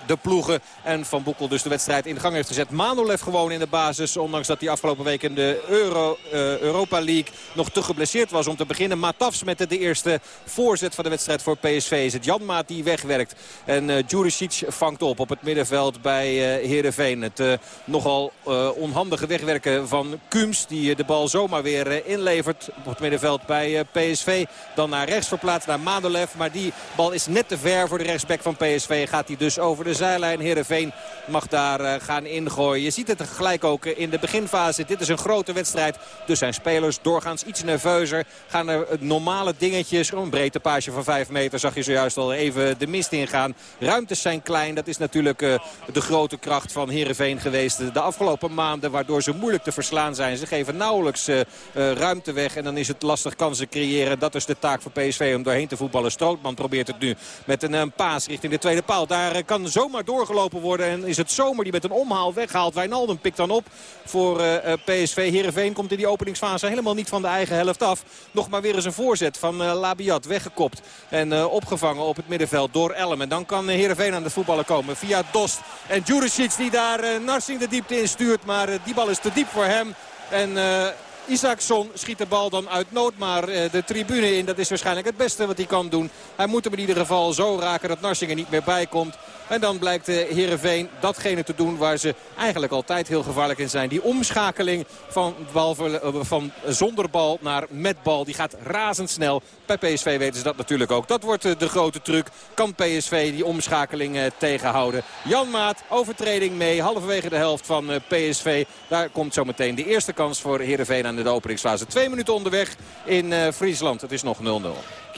de ploegen. En Van Boekel dus de wedstrijd in gang heeft gezet. Manolev gewoon in de basis. Ondanks dat hij afgelopen week in de Euro, uh, Europa League nog te geblesseerd was om te beginnen. Matafs met de eerste voorzet van de wedstrijd voor PSV. Is het Janmaat die wegwerkt. En uh, vangt op op het middenveld bij uh, Heerenveen. Het nogal onhandige wegwerken van Kums. Die de bal zomaar weer inlevert op het middenveld bij PSV. Dan naar rechts verplaatst naar Manolev. Maar die bal is net te ver voor de rechtsback van PSV. Gaat hij dus over de zijlijn. Heerenveen mag daar gaan ingooien. Je ziet het gelijk ook in de beginfase. Dit is een grote wedstrijd. Dus zijn spelers doorgaans iets nerveuzer. Gaan er normale dingetjes. Een breedtepaasje van 5 meter zag je zojuist al even de mist ingaan. Ruimtes zijn klein. Dat is natuurlijk uh, de grote kracht van Heerenveen geweest de afgelopen maanden. Waardoor ze moeilijk te verslaan zijn. Ze geven nauwelijks ruimte weg. En dan is het lastig kansen creëren. Dat is de taak voor PSV om doorheen te voetballen. Strootman probeert het nu met een, paas richting de tweede paal. Daar kan zomaar doorgelopen worden. En is het zomer die met een omhaal weghaalt. Wijnaldum pikt dan op voor PSV. Heerenveen komt in die openingsfase helemaal niet van de eigen helft af. Nog maar weer eens een voorzet van Labiat. Weggekopt en opgevangen op het middenveld door Elm. En dan kan Heerenveen aan de voetballen komen via Dost. En Juricic die daar uh, Narsing de diepte in stuurt. Maar uh, die bal is te diep voor hem. En uh, Isaacson schiet de bal dan uit nood maar de tribune in. Dat is waarschijnlijk het beste wat hij kan doen. Hij moet hem in ieder geval zo raken dat Narsing er niet meer bij komt. En dan blijkt de Heerenveen datgene te doen waar ze eigenlijk altijd heel gevaarlijk in zijn. Die omschakeling van, bal, van zonder bal naar met bal. Die gaat razendsnel. Bij PSV weten ze dat natuurlijk ook. Dat wordt de grote truc. Kan PSV die omschakeling tegenhouden. Jan Maat, overtreding mee. Halverwege de helft van PSV. Daar komt zometeen de eerste kans voor Heerenveen aan de openingsfase. Twee minuten onderweg in Friesland. Het is nog 0-0.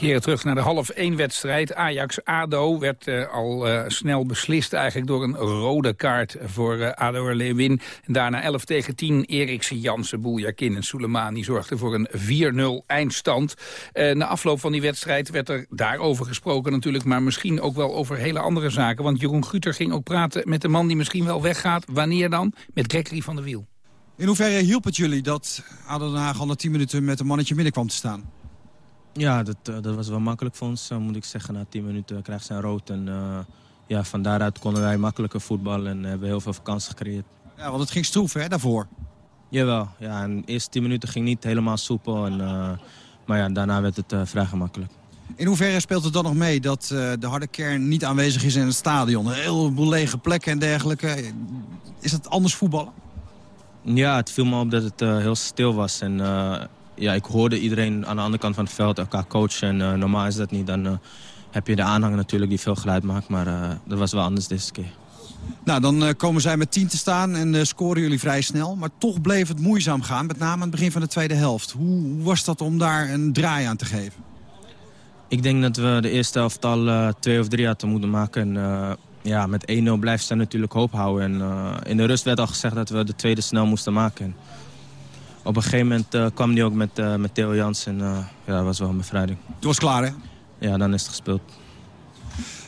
Keren terug naar de half 1 wedstrijd. Ajax-ADO werd uh, al uh, snel beslist eigenlijk door een rode kaart voor uh, ADO Lewin. En daarna 11 tegen 10 Erikse Jansen, Boeljakin en Soleimani zorgden voor een 4-0 eindstand. na afloop van die wedstrijd werd er daarover gesproken natuurlijk, maar misschien ook wel over hele andere zaken. Want Jeroen Guter ging ook praten met de man die misschien wel weggaat. Wanneer dan? Met Gregory van der Wiel. In hoeverre hielp het jullie dat ADO Den Haag al na 10 minuten met een mannetje midden kwam te staan? Ja, dat, uh, dat was wel makkelijk voor ons, uh, moet ik zeggen. Na 10 minuten krijgt ze een rood. En uh, ja, van daaruit konden wij makkelijker voetballen en hebben heel veel vakantie gecreëerd. Ja, want het ging stroef, hè, daarvoor? Jawel, ja. En de eerste 10 minuten ging niet helemaal soepel. En, maar ja, daarna werd het vrij gemakkelijk. In hoeverre speelt het dan nog mee dat de harde kern niet aanwezig is in het stadion? Een heleboel lege plekken en dergelijke. Is het anders voetballen? Ja, het viel me op dat het heel stil was. En ja, ik hoorde iedereen aan de andere kant van het veld elkaar coachen. En uh, normaal is dat niet. Dan uh, heb je de aanhanger natuurlijk die veel geluid maakt. Maar uh, dat was wel anders deze keer. Nou, dan komen zij met 10 te staan en scoren jullie vrij snel. Maar toch bleef het moeizaam gaan, met name aan het begin van de tweede helft. Hoe, hoe was dat om daar een draai aan te geven? Ik denk dat we de eerste helft al twee of drie hadden moeten maken. En, ja, met 1-0 blijft ze natuurlijk hoop houden. En, in de rust werd al gezegd dat we de tweede snel moesten maken op een gegeven moment uh, kwam hij ook met, uh, met Theo Jans. En uh, ja, dat was wel een bevrijding. Toen was klaar, hè? Ja, dan is het gespeeld.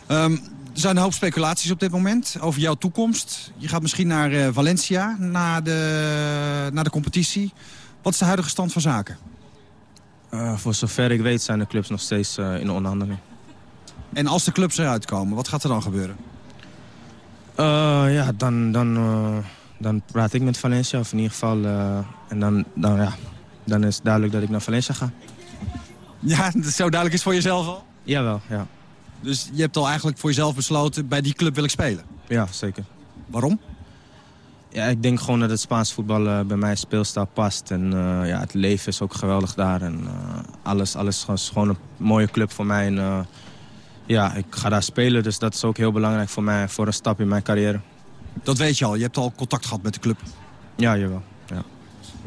Um, er zijn een hoop speculaties op dit moment over jouw toekomst. Je gaat misschien naar Valencia, na de, naar de competitie. Wat is de huidige stand van zaken? voor zover ik weet zijn de clubs nog steeds in onderhandeling. En als de clubs eruit komen, wat gaat er dan gebeuren? ja, dan... dan dan praat ik met Valencia, of in ieder geval. Uh, en dan, dan, ja, dan is het duidelijk dat ik naar Valencia ga. Ja, dat zo duidelijk is voor jezelf al? Jawel, ja. Dus je hebt al eigenlijk voor jezelf besloten, bij die club wil ik spelen? Ja, zeker. Waarom? Ja, ik denk gewoon dat het Spaans voetbal uh, bij mijn speelstijl past. En uh, ja, het leven is ook geweldig daar. En uh, alles, alles is gewoon een mooie club voor mij. En, ja, ik ga daar spelen, dus dat is ook heel belangrijk voor mij. Voor een stap in mijn carrière. Dat weet je al. Je hebt al contact gehad met de club. Ja, jawel. Ja.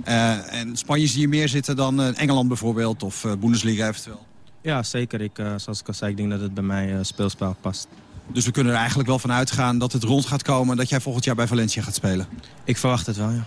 Uh, en Spanje zie je meer zitten dan uh, Engeland bijvoorbeeld of uh, Bundesliga eventueel? Ja, zeker. Ik, zoals ik al zei, ik denk dat het bij mij speelspel past. Dus we kunnen er eigenlijk wel van uitgaan dat het rond gaat komen... dat jij volgend jaar bij Valencia gaat spelen? Ik verwacht het wel, ja.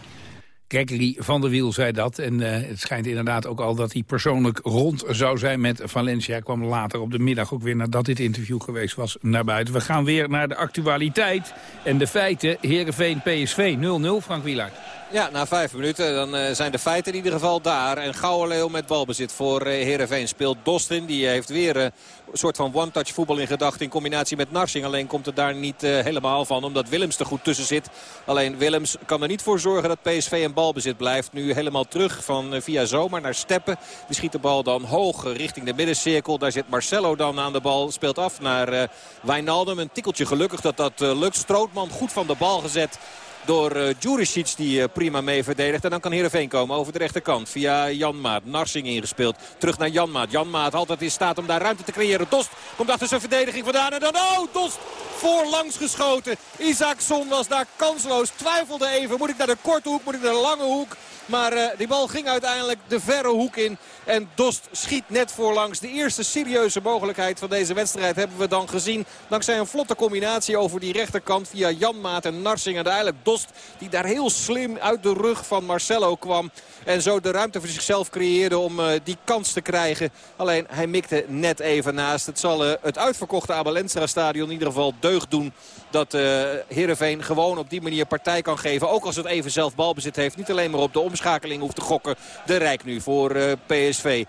Gregory van der Wiel zei dat. En uh, het schijnt inderdaad ook al dat hij persoonlijk rond zou zijn met Valencia. Hij kwam later op de middag ook weer nadat dit interview geweest was naar buiten. We gaan weer naar de actualiteit en de feiten. Heerenveen PSV 0-0, Frank Wielaert. Ja, na vijf minuten dan uh, zijn de feiten in ieder geval daar. En Gouwenleeuw met balbezit voor uh, Heerenveen speelt Dostin. Die heeft weer uh, een soort van one-touch voetbal in gedachten in combinatie met Narsing. Alleen komt het daar niet helemaal van omdat Willems er goed tussen zit. Alleen Willems kan er niet voor zorgen dat PSV in balbezit blijft. Nu helemaal terug van via Zomer naar Steppen. Die schiet de bal dan hoog richting de middencirkel. Daar zit Marcelo dan aan de bal. Speelt af naar Wijnaldum. Een tikkeltje gelukkig dat dat lukt. Strootman goed van de bal gezet door uh, die uh, prima mee verdedigt. En dan kan Heerenveen komen over de rechterkant via Janmaat. Narsing ingespeeld. Terug naar Janmaat. Janmaat altijd in staat om daar ruimte te creëren. Dost komt achter zijn verdediging vandaan. En dan, oh, Dost voorlangs geschoten. Isaacson was daar kansloos. Twijfelde even. Moet ik naar de korte hoek? Moet ik naar de lange hoek? Maar uh, die bal ging uiteindelijk de verre hoek in. En Dost schiet net voorlangs. De eerste serieuze mogelijkheid van deze wedstrijd hebben we dan gezien. Dankzij een vlotte combinatie over die rechterkant via Janmaat en Narsing. En uiteindelijk Dost die daar heel slim uit de rug van Marcelo kwam. En zo de ruimte voor zichzelf creëerde om uh, die kans te krijgen. Alleen hij mikte net even naast. Het zal uh, het uitverkochte Abelensra stadion in ieder geval deugd doen. Dat uh, Heerenveen gewoon op die manier partij kan geven. Ook als het even zelf balbezit heeft. Niet alleen maar op de omschakeling hoeft te gokken. De Rijk nu voor PSV.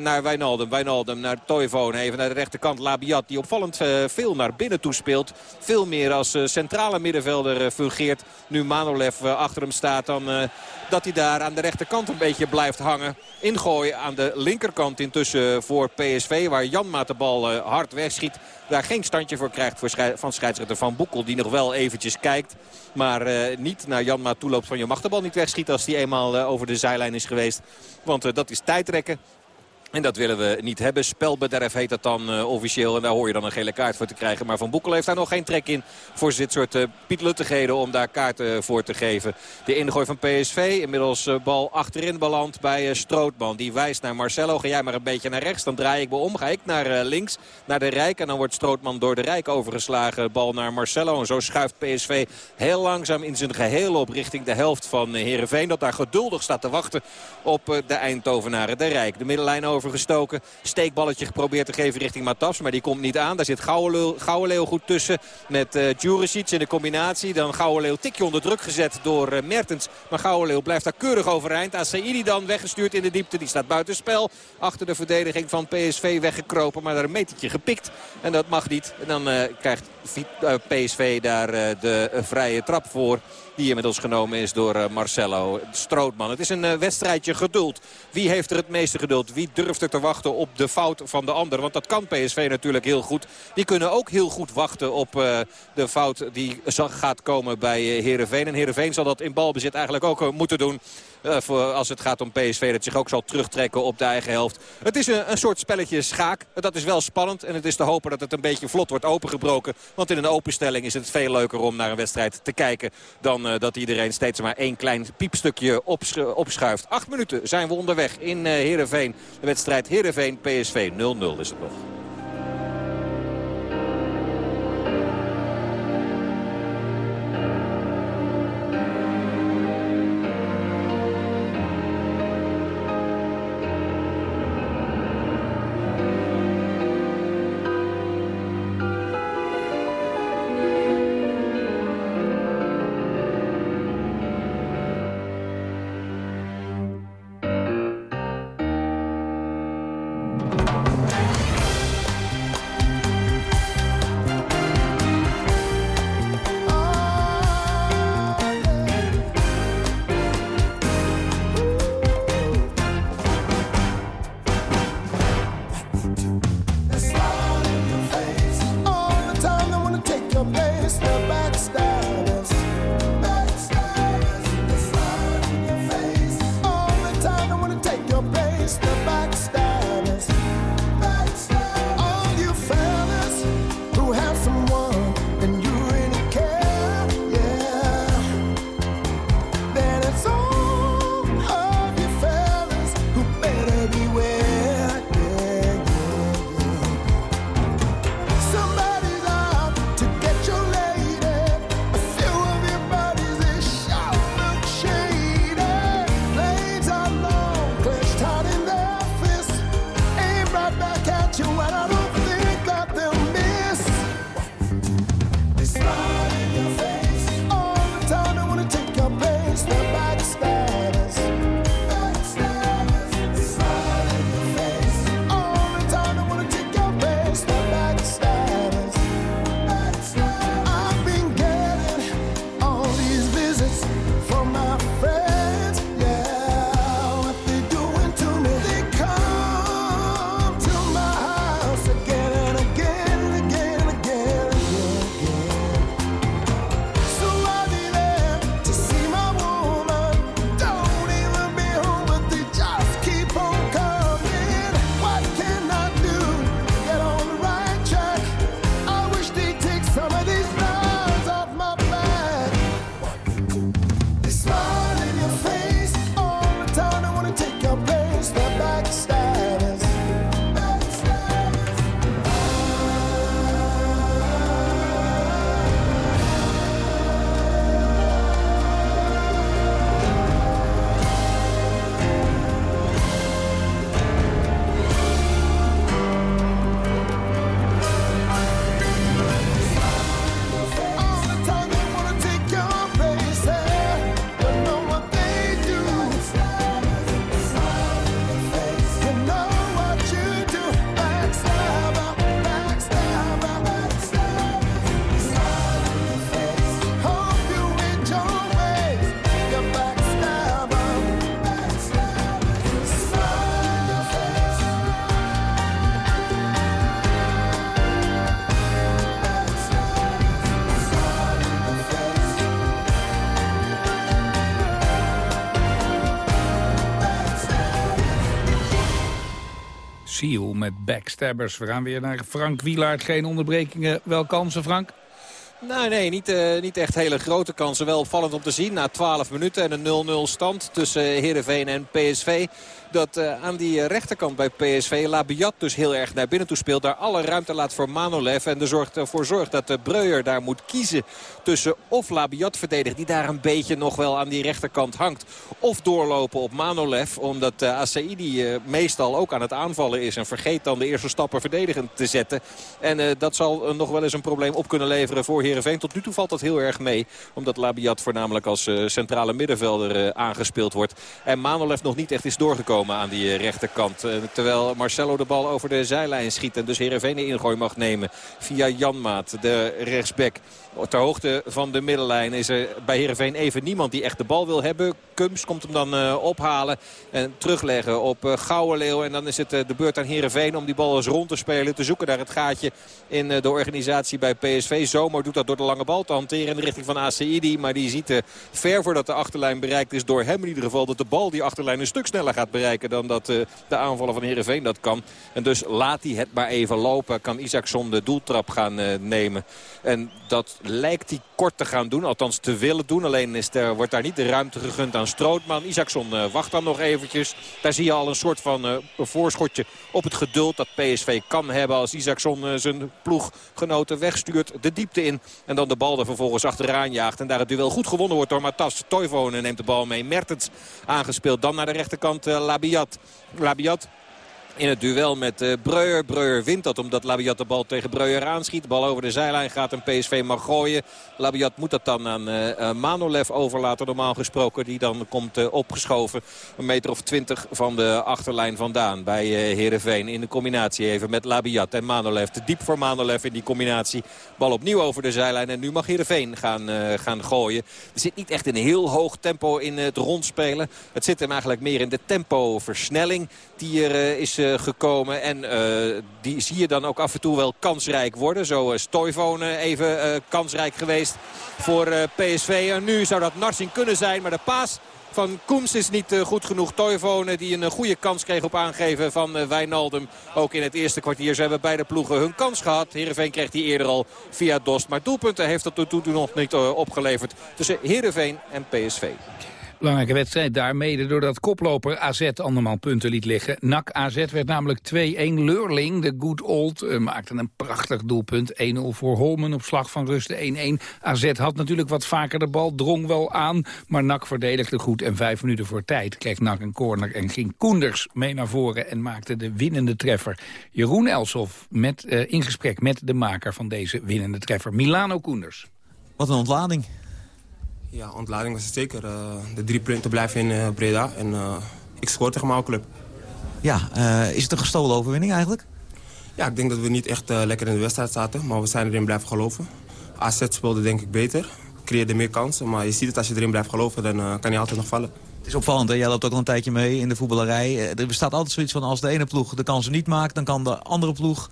naar Wijnaldum. Wijnaldum naar Toivonen. Even naar de rechterkant. Labiat die opvallend veel naar binnen toe speelt. Veel meer als centrale middenvelder fungeert. Nu Manolev achter hem staat. Dan dat hij daar aan de rechterkant een beetje blijft hangen. Ingooi aan de linkerkant intussen voor PSV. Waar Janmaat de bal hard wegschiet. Daar geen standje voor krijgt van scheidsrechter Van Boekel. Die nog wel eventjes kijkt. Maar uh, niet naar Janmaat toeloopt van je mag de bal niet wegschieten als die eenmaal uh, over de zijlijn is geweest. Want dat is tijdrekken. En dat willen we niet hebben. Spelbederf heet dat dan uh, officieel. En daar hoor je dan een gele kaart voor te krijgen. Maar Van Boekel heeft daar nog geen trek in voor dit soort uh, pietluttigheden om daar kaarten voor te geven. De ingooi van PSV. Inmiddels uh, bal achterin beland bij Strootman. Die wijst naar Marcelo. Ga jij maar een beetje naar rechts. Dan draai ik me om. Ga ik naar links. Naar de Rijk. En dan wordt Strootman door de Rijk overgeslagen. Bal naar Marcelo. En zo schuift PSV heel langzaam in zijn geheel op richting de helft van Heerenveen. Dat daar geduldig staat te wachten op de Eindhovenaren. De Rijk. De middenlijn over overgestoken. Steekballetje geprobeerd te geven richting Matas. Maar die komt niet aan. Daar zit Gouwenleeuw goed tussen met uh, in de combinatie. Dan Gouwenleeuw tikje onder druk gezet door uh, Mertens. Maar Gouwenleeuw blijft daar keurig overeind. Asaidi dan weggestuurd in de diepte. Die staat buitenspel. Achter de verdediging van PSV weggekropen. Maar daar een metertje gepikt. En dat mag niet. En dan uh, krijgt PSV daar de vrije trap voor. Die inmiddels genomen is door uh, Marcelo Strootman. Het is een uh, wedstrijdje geduld. Wie heeft er het meeste geduld? Wie durft er te wachten op de fout van de ander? Want dat kan PSV natuurlijk heel goed. Die kunnen ook heel goed wachten op uh, de fout die gaat komen bij Heerenveen. En Heerenveen zal dat in balbezit eigenlijk ook moeten doen. Uh, voor als het gaat om PSV dat zich ook zal terugtrekken op de eigen helft. Het is een, een, soort spelletje schaak. Dat is wel spannend en het is te hopen dat het een beetje vlot wordt opengebroken. Want in een openstelling is het veel leuker om naar een wedstrijd te kijken... dan uh, dat iedereen steeds maar één klein piepstukje opsch opschuift. Acht minuten zijn we onderweg in uh, Heerenveen. De wedstrijd Heerenveen-PSV 0-0 is het nog. Seal met backstabbers. We gaan weer naar Frank Wielaert. Geen onderbrekingen. Wel kansen, Frank? Nee, nee, niet, uh, niet echt hele grote kansen. Wel opvallend om te zien na 12 minuten en een 0-0 stand tussen Heerenveen en PSV dat uh, aan die rechterkant bij PSV Labiat dus heel erg naar binnen toe speelt. Daar alle ruimte laat voor Manolev. En er zorgt, ervoor zorgt dat de Breuer daar moet kiezen tussen of Labiat verdedigen. Die daar een beetje nog wel aan die rechterkant hangt. Of doorlopen op Manolev. Omdat uh, uh, meestal ook aan het aanvallen is. En vergeet dan de eerste stappen verdedigend te zetten. En dat zal nog wel eens een probleem op kunnen leveren voor Heerenveen. Tot nu toe valt dat heel erg mee. Omdat Labiat voornamelijk als centrale middenvelder aangespeeld wordt. En Manolev nog niet echt is doorgekomen aan die rechterkant. Terwijl Marcelo de bal over de zijlijn schiet. En dus Heerenveen een ingooi mag nemen via Janmaat, de rechtsback. Ter hoogte van de middenlijn is er bij Heerenveen even niemand die echt de bal wil hebben. Kums komt hem dan ophalen en terugleggen op uh, Gouwenleeuw. En dan is het de beurt aan Heerenveen om die bal eens rond te spelen. Te zoeken naar het gaatje in de organisatie bij PSV. Zomer doet dat door de lange bal te hanteren in de richting van ACID. Maar die ziet ver voordat de achterlijn bereikt is door hem in ieder geval... dat de bal die achterlijn een stuk sneller gaat bereiken dan dat de aanvaller van Heerenveen dat kan. En dus laat hij het maar even lopen. Kan Isaacson de doeltrap gaan nemen. En dat lijkt hij te gaan doen. Althans te willen doen. Alleen is er, wordt daar niet de ruimte gegund aan Strootman. Isaacson uh, wacht dan nog eventjes. Daar zie je al een soort van uh, voorschotje op het geduld dat PSV kan hebben. Als Isaacson uh, zijn ploeggenoten wegstuurt de diepte in. En dan de bal er vervolgens achteraan jaagt. En daar het duel goed gewonnen wordt door Matas. Toivonen neemt de bal mee. Mertens aangespeeld. Dan naar de rechterkant Labiat. Labiat in het duel met uh, Breuer. Breuer wint dat omdat Labiat de bal tegen Breuer aanschiet. Bal over de zijlijn gaat en PSV mag gooien. Labiat moet dat dan aan uh, uh, Manolev overlaten normaal gesproken. Die dan komt opgeschoven een meter of twintig van de achterlijn vandaan bij Heerenveen. In de combinatie even met Labiat en Manolev. Te diep voor Manolev in die combinatie. Bal opnieuw over de zijlijn en nu mag Heerenveen gaan, gaan gooien. Er zit niet echt een heel hoog tempo in het rondspelen. Het zit hem eigenlijk meer in de tempoversnelling die er is gekomen. En uh, die zie je dan ook af en toe wel kansrijk worden. Zo is Toivonen even uh, kansrijk geweest voor PSV. En nu zou dat Narsing kunnen zijn. Maar de paas van Koems is niet goed genoeg. Toivonen die een goede kans kreeg op aangeven van Wijnaldum. Ook in het eerste kwartier. Ze hebben beide ploegen hun kans gehad. Heerenveen kreeg die eerder al via Dost. Maar doelpunten heeft dat tot toe nog niet opgeleverd. Tussen Heerenveen en PSV. Belangrijke wedstrijd daar, mede doordat koploper AZ andermaal punten liet liggen. NAC AZ werd namelijk 2-1. Leurling, de good old, uh, maakte een prachtig doelpunt. 1-0 voor Holmen op slag van rust 1-1. AZ had natuurlijk wat vaker de bal, drong wel aan. Maar NAC verdedigde goed en vijf minuten voor tijd kreeg NAC een corner. En ging Koenders mee naar voren en maakte de winnende treffer. Jeroen Elsof met, uh, in gesprek met de maker van deze winnende treffer. Milano Koenders. Wat een ontlading. Ja, ontlading was het zeker. Uh, de drie punten blijven in uh, Breda en uh, ik scoor tegen mijn club. Ja, is het een gestolen overwinning eigenlijk? Ja, ik denk dat we niet echt lekker in de wedstrijd zaten, maar we zijn erin blijven geloven. AZ speelde denk ik beter, creëerde meer kansen, maar je ziet het als je erin blijft geloven, dan kan je altijd nog vallen. Het is opvallend, hè? jij loopt ook al een tijdje mee in de voetballerij. Er bestaat altijd zoiets van als de ene ploeg de kansen niet maakt, dan kan de andere ploeg,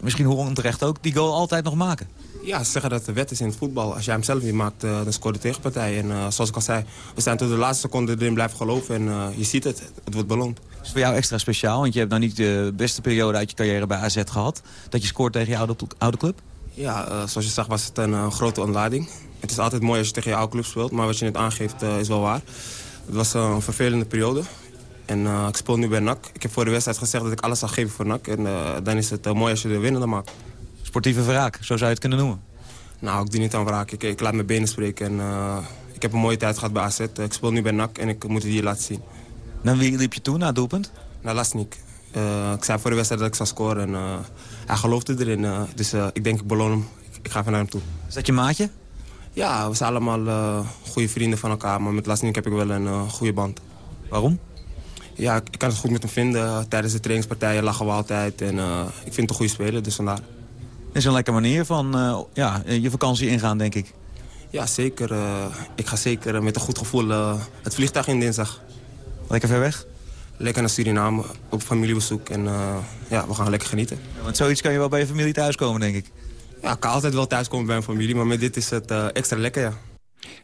misschien hoe onterecht ook, die goal altijd nog maken. Ja, ze zeggen dat de wet is in het voetbal. Als jij hem zelf niet maakt, uh, dan scoort de tegenpartij. En uh, zoals ik al zei, we zijn tot de laatste seconde erin blijven geloven. En uh, je ziet het, het wordt beloond. Het is voor jou extra speciaal, want je hebt nou niet de beste periode uit je carrière bij AZ gehad. Dat je scoort tegen je oude, oude club? Ja, zoals je zag was het een grote ontlading. Het is altijd mooi als je tegen je oude club speelt, maar wat je net aangeeft is wel waar. Het was een vervelende periode. En ik speel nu bij NAC. Ik heb voor de wedstrijd gezegd dat ik alles zou geven voor NAC. En dan is het mooi als je de winnende maakt. Sportieve wraak, zo zou je het kunnen noemen. Nou, ik doe niet aan wraak. Ik, ik laat mijn benen spreken. En, uh, ik heb een mooie tijd gehad bij AZ. Ik speel nu bij NAC en ik moet het hier laten zien. Naar wie liep je toe na het doelpunt? Naar Lasnik. Uh, ik zei voor de wedstrijd dat ik zou scoren. En, uh, hij geloofde erin. dus ik denk ik beloon hem. Ik, ik, ga even naar hem toe. Is dat je maatje? Ja, we zijn allemaal goede vrienden van elkaar. Maar met Lasnik heb ik wel een goede band. Waarom? Ja, ik, kan het goed met hem vinden. Tijdens de trainingspartijen lachen we altijd. En ik vind het een goede speler, dus vandaar is een lekkere manier van uh, ja, je vakantie ingaan, denk ik. Ja, zeker. Uh, ik ga zeker met een goed gevoel het vliegtuig in dinsdag. Lekker ver weg? Lekker naar Suriname, op familiebezoek. En ja, we gaan lekker genieten. Ja, want zoiets kan je wel bij je familie thuiskomen, denk ik. Ja, ik kan altijd wel thuiskomen bij mijn familie, maar met dit is het extra lekker, ja.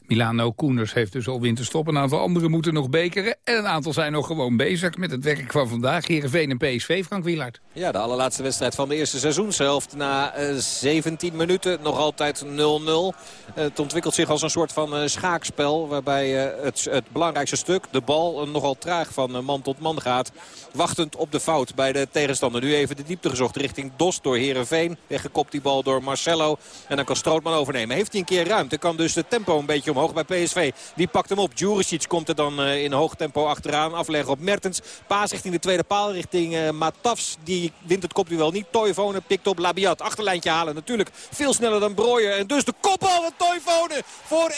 Milano Koenders heeft dus al winterstop. Een aantal anderen moeten nog bekeren. En een aantal zijn nog gewoon bezig met het werk van vandaag. Heerenveen en PSV, Frank Wielaert. Ja, de allerlaatste wedstrijd van de eerste seizoenshelft. Na uh, 17 minuten nog altijd 0-0. Uh, het ontwikkelt zich als een soort van uh, schaakspel. Waarbij het, het, belangrijkste stuk, de bal, nogal traag van man tot man gaat. Wachtend op de fout bij de tegenstander. Nu even de diepte gezocht richting Dos door Heerenveen. Weggekopt die bal door Marcelo. En dan kan Strootman overnemen. Heeft hij een keer ruimte. Kan dus de tempo een beetje omhoog bij PSV. Die pakt hem op. Djuricic komt er dan uh, in hoog tempo achteraan. Afleggen op Mertens. Paas richting de tweede paal. Richting uh, Matafs. Die wint het kopduel niet. Toivonen pikt op Labiat. Achterlijntje halen natuurlijk veel sneller dan Breuer. En dus de kopbal van Toivonen voor 1-0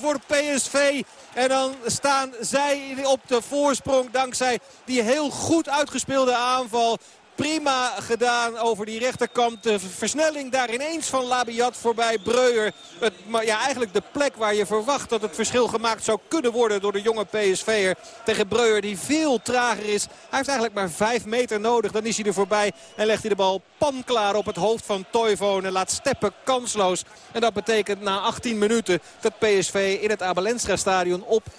voor PSV. En dan staan zij op de voorsprong dankzij die heel goed uitgespeelde aanval prima gedaan over die rechterkant. De versnelling daar ineens van Labiat voorbij Breuer. Het, ja, eigenlijk de plek waar je verwacht dat het verschil gemaakt zou kunnen worden door de jonge PSV'er. Tegen Breuer die veel trager is. Hij heeft eigenlijk maar vijf meter nodig. Dan is hij er voorbij en legt hij de bal panklaar op het hoofd van Toivonen. Laat steppen kansloos. En dat betekent na 18 minuten dat PSV in het Abelensra stadion op 1-0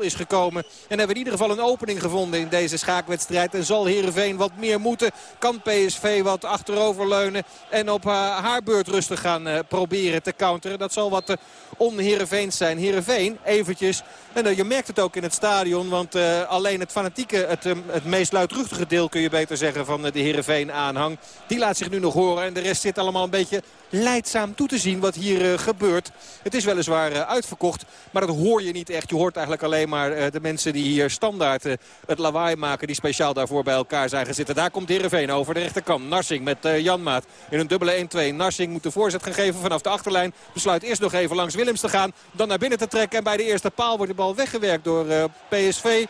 is gekomen. En hebben we in ieder geval een opening gevonden in deze schaakwedstrijd. En zal Heerenveen wat meer moeten kan PSV wat achteroverleunen. En op uh, haar beurt rustig gaan uh, proberen te counteren. Dat zal wat uh, on-Heerenveens zijn. Heerenveen eventjes. En je merkt het ook in het stadion. Want alleen het fanatieke, het, het meest luidruchtige deel kun je beter zeggen van de Heerenveen aanhang. Die laat zich nu nog horen. En de rest zit allemaal een beetje leidzaam toe te zien wat hier gebeurt. Het is weliswaar uitverkocht. Maar dat hoor je niet echt. Je hoort eigenlijk alleen maar de mensen die hier standaard het lawaai maken. Die speciaal daarvoor bij elkaar zijn gezitten. Daar komt Heerenveen over de rechterkant. Narsing met Janmaat in een dubbele 1-2. Narsing moet de voorzet gaan geven vanaf de achterlijn. Besluit eerst nog even langs Willems te gaan. Dan naar binnen te trekken. En bij de eerste paal wordt de bal weggewerkt door PSV.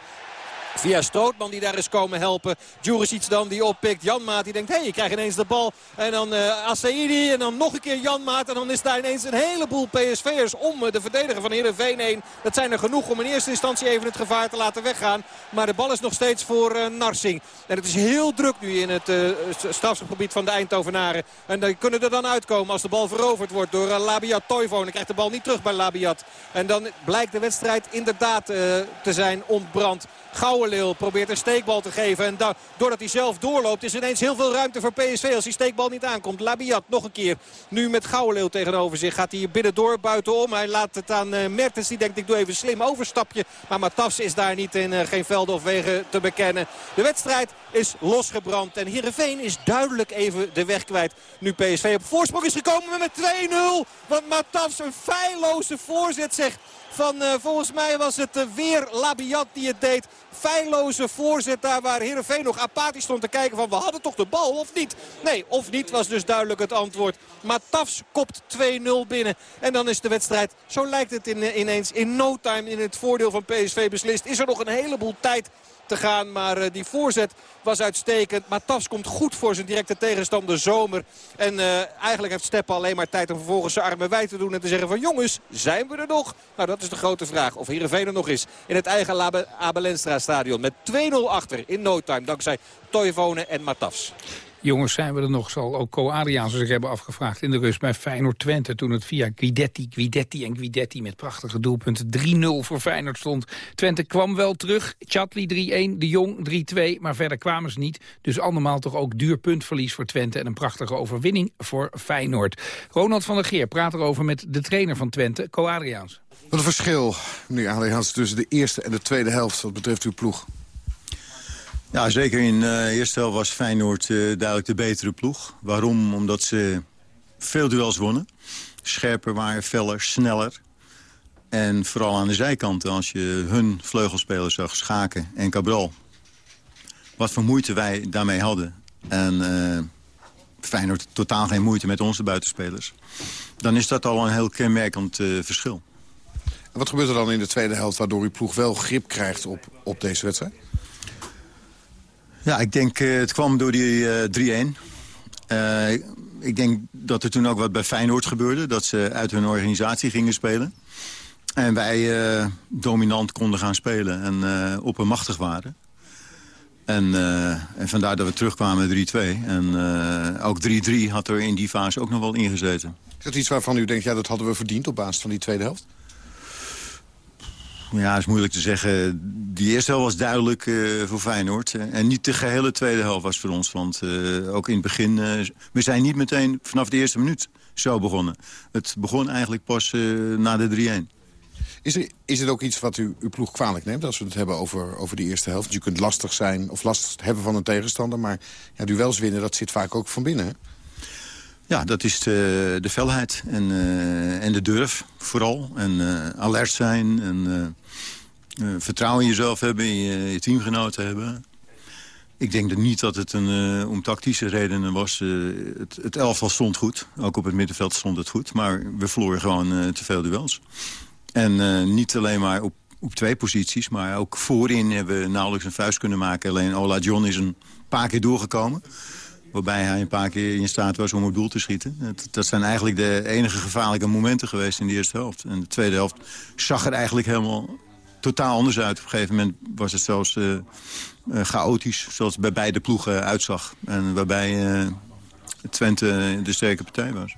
Via Strootman die daar is komen helpen. Djuricic dan die oppikt. Janmaat die denkt, hé, hey, ik krijg ineens de bal. En dan uh, Assaidi en dan nog een keer Janmaat. En dan is daar ineens een heleboel PSV'ers om de verdediger van Heerenveen heen. Dat zijn er genoeg om in eerste instantie even het gevaar te laten weggaan. Maar de bal is nog steeds voor uh, Narsing. En het is heel druk nu in het uh, strafschopgebied van de Eindhovenaren. En die kunnen er dan uitkomen als de bal veroverd wordt door uh, Labiat Toivonen. krijgt de bal niet terug bij Labiat. En dan blijkt de wedstrijd inderdaad te zijn ontbrand. Gouwenleeuw probeert een steekbal te geven. En doordat hij zelf doorloopt is ineens heel veel ruimte voor PSV als die steekbal niet aankomt. Labiat nog een keer. Nu met Gouwenleeuw tegenover zich. Gaat hij binnendoor buitenom. Hij laat het aan uh, Mertens. Die denkt ik doe even een slim overstapje. Maar Matas is daar niet in uh, geen velden of wegen te bekennen. De wedstrijd is losgebrand. En Heerenveen is duidelijk even de weg kwijt. Nu PSV op voorsprong is gekomen met 2-0. Want Matas een feilloze voorzet zegt van uh, volgens mij was het uh, weer Labiat die het deed. Feilloze voorzet daar waar Heerenveen nog apathisch stond te kijken van we hadden toch de bal of niet? Nee, of niet was dus duidelijk het antwoord. Maar Tafs kopt 2-0 binnen. En dan is de wedstrijd, zo lijkt het uh, ineens, in no time in het voordeel van PSV beslist. Is er nog een heleboel tijd te gaan. Maar uh, die voorzet was uitstekend. Matas komt goed voor zijn directe tegenstander Zomer. En uh, eigenlijk heeft Steppen alleen maar tijd om vervolgens zijn armen wijd te doen. En te zeggen van jongens, zijn we er nog? Nou, dat is de grote vraag. Of Heerenveen er nog is. In het eigen Abelenstra stadion. Met 2-0 achter in no time. Dankzij Toivonen en Matas. Jongens, zijn we er nog, zal ook Co Adriaans zich hebben afgevraagd in de rust bij Feyenoord Twente. Toen het via Guidetti, Guidetti en Guidetti met prachtige doelpunten 3-0 voor Feyenoord stond. Twente kwam wel terug, Chatli 3-1, De Jong 3-2, maar verder kwamen ze niet. Dus andermaal toch ook duur puntverlies voor Twente en een prachtige overwinning voor Feyenoord. Ronald van der Geer praat erover met de trainer van Twente, Co Adriaans. Wat een verschil, meneer Adriaans, tussen de eerste en de tweede helft wat betreft uw ploeg. Ja, zeker in de uh, eerste helft was Feyenoord uh, duidelijk de betere ploeg. Waarom? Omdat ze veel duels wonnen. Scherper waren, feller, sneller. En vooral aan de zijkanten, als je hun vleugelspelers zag, Schaken en Cabral. Wat voor moeite wij daarmee hadden. En uh, Feyenoord totaal geen moeite met onze buitenspelers. Dan is dat al een heel kenmerkend verschil. Wat gebeurt er dan in de tweede helft... waardoor uw ploeg wel grip krijgt op, op deze wedstrijd? Ja, ik denk uh, het kwam door die uh, 3-1. Uh, ik denk dat er toen ook wat bij Feyenoord gebeurde. Dat ze uit hun organisatie gingen spelen. En wij dominant konden gaan spelen en oppermachtig waren. En, en vandaar dat we terugkwamen 3-2. En ook 3-3 had er in die fase ook nog wel ingezeten. Is dat iets waarvan u denkt, ja, dat hadden we verdiend op basis van die tweede helft? Ja, is moeilijk te zeggen. Die eerste helft was duidelijk uh, voor Feyenoord. En niet de gehele tweede helft was voor ons. Want uh, ook in het begin... Uh, we zijn niet meteen vanaf de eerste minuut zo begonnen. Het begon eigenlijk pas na de 3-1. Is, er, is het ook iets wat u uw ploeg kwalijk neemt... als we het hebben over, over die eerste helft? Je kunt lastig zijn of last hebben van een tegenstander... maar ja, duels winnen, dat zit vaak ook van binnen, hè? Ja, dat is de, de felheid en, uh, en de durf vooral. En uh, alert zijn en vertrouwen in jezelf hebben, in je, teamgenoten hebben. Ik denk dat niet dat het een, om tactische redenen was. het, het elftal stond goed. Ook op het middenveld stond het goed. Maar we verloren gewoon te veel duels. En niet alleen maar op, op twee posities, maar ook voorin hebben we nauwelijks een vuist kunnen maken. Alleen Ola John is een paar keer doorgekomen. Waarbij hij een paar keer in staat was om op doel te schieten. Dat, dat, zijn eigenlijk de enige gevaarlijke momenten geweest in de eerste helft. En de tweede helft zag er eigenlijk helemaal totaal anders uit. Op een gegeven moment was het zelfs uh, chaotisch, zoals bij beide ploegen uitzag. En waarbij uh, Twente de sterke partij was.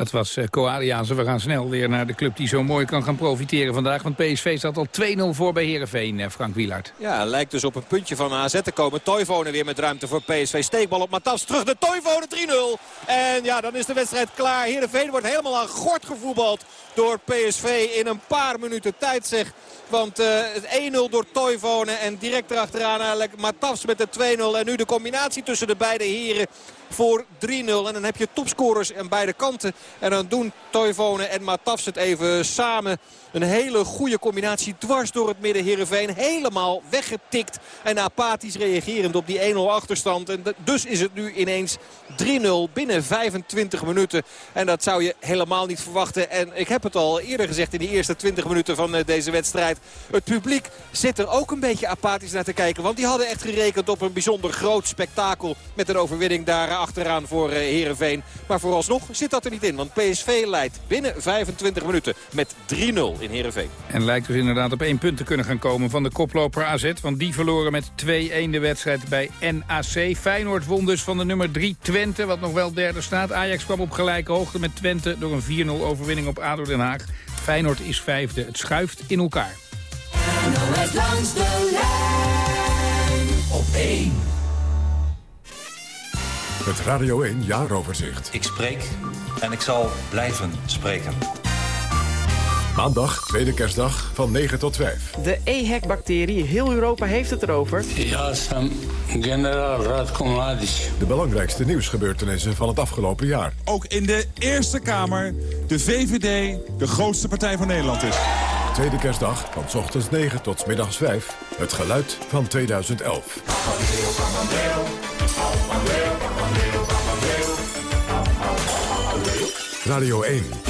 Dat was uh, We gaan snel weer naar de club die zo mooi kan gaan profiteren vandaag. Want PSV staat al 2-0 voor bij Heerenveen, uh, Frank Wielaert. Ja, lijkt dus op een puntje van AZ te komen. Toivonen weer met ruimte voor PSV. Steekbal op Matas. Terug de Toivonen 3-0. En ja, dan is de wedstrijd klaar. Heerenveen wordt helemaal aan gort gevoetbald door PSV in een paar minuten tijd zeg. Want uh, het 1-0 door Toivonen en direct erachteraan eigenlijk Matafs met de 2-0. En nu de combinatie tussen de beide heren voor 3-0. En dan heb je topscorers aan beide kanten. En dan doen Toivonen en Matafs het even samen. Een hele goede combinatie dwars door het midden Heerenveen. Helemaal weggetikt en apathisch reagerend op die 1-0 achterstand. En dus is het nu ineens 3-0 binnen 25 minuten. En dat zou je helemaal niet verwachten. En ik heb het al eerder gezegd in die eerste 20 minuten van eh, deze wedstrijd. Het publiek zit er ook een beetje apathisch naar te kijken. Want die hadden echt gerekend op een bijzonder groot spektakel. Met een overwinning daar achteraan voor Heerenveen. Maar vooralsnog zit dat er niet in. Want PSV leidt binnen 25 minuten met 3-0 in Heerenveen. En lijkt dus inderdaad op één punt te kunnen gaan komen van de koploper AZ. Want die verloren met 2-1 de wedstrijd bij NAC. Feyenoord won dus van de nummer 3 Twente, wat nog wel derde staat. Ajax kwam op gelijke hoogte met Twente door een 4-0 overwinning op ADO Den Haag. Feyenoord is vijfde. Het schuift in elkaar. NOS langs de lijn op 1. Het Radio 1 Jaaroverzicht. Ik spreek en ik zal blijven spreken. Maandag, tweede kerstdag, van 9 tot 5. De EHEC-bacterie, heel Europa heeft het erover. Ja, Sam, generaal Radko Mladic. De belangrijkste nieuwsgebeurtenissen van het afgelopen jaar. Ook in de Eerste Kamer de VVD de grootste partij van Nederland is. Tweede kerstdag, van ochtends 9 tot middags 5. Het geluid van 2011. Radio 1.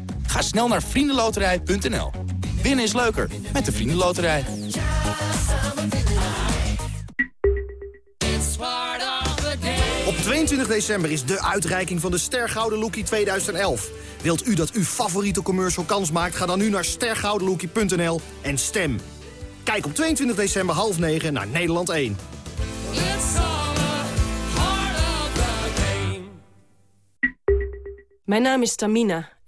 Ga snel naar vriendenloterij.nl. Winnen is leuker met de Vriendenloterij. Op 22 december is de uitreiking van de Stergouden Lookie 2011. Wilt u dat uw favoriete commercial kans maakt? Ga dan nu naar stergoudenlookie.nl en stem. Kijk op 22 december half 9 naar Nederland 1. Mijn naam is Tamina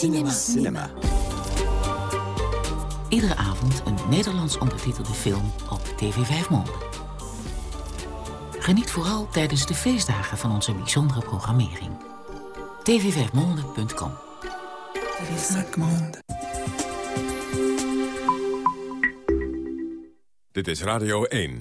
Cinema. Cinema. Iedere avond een Nederlands ondertitelde film op TV 5 Monde. Geniet vooral tijdens de feestdagen van onze bijzondere programmering. tvvermonde.com. Dit is Radio 1.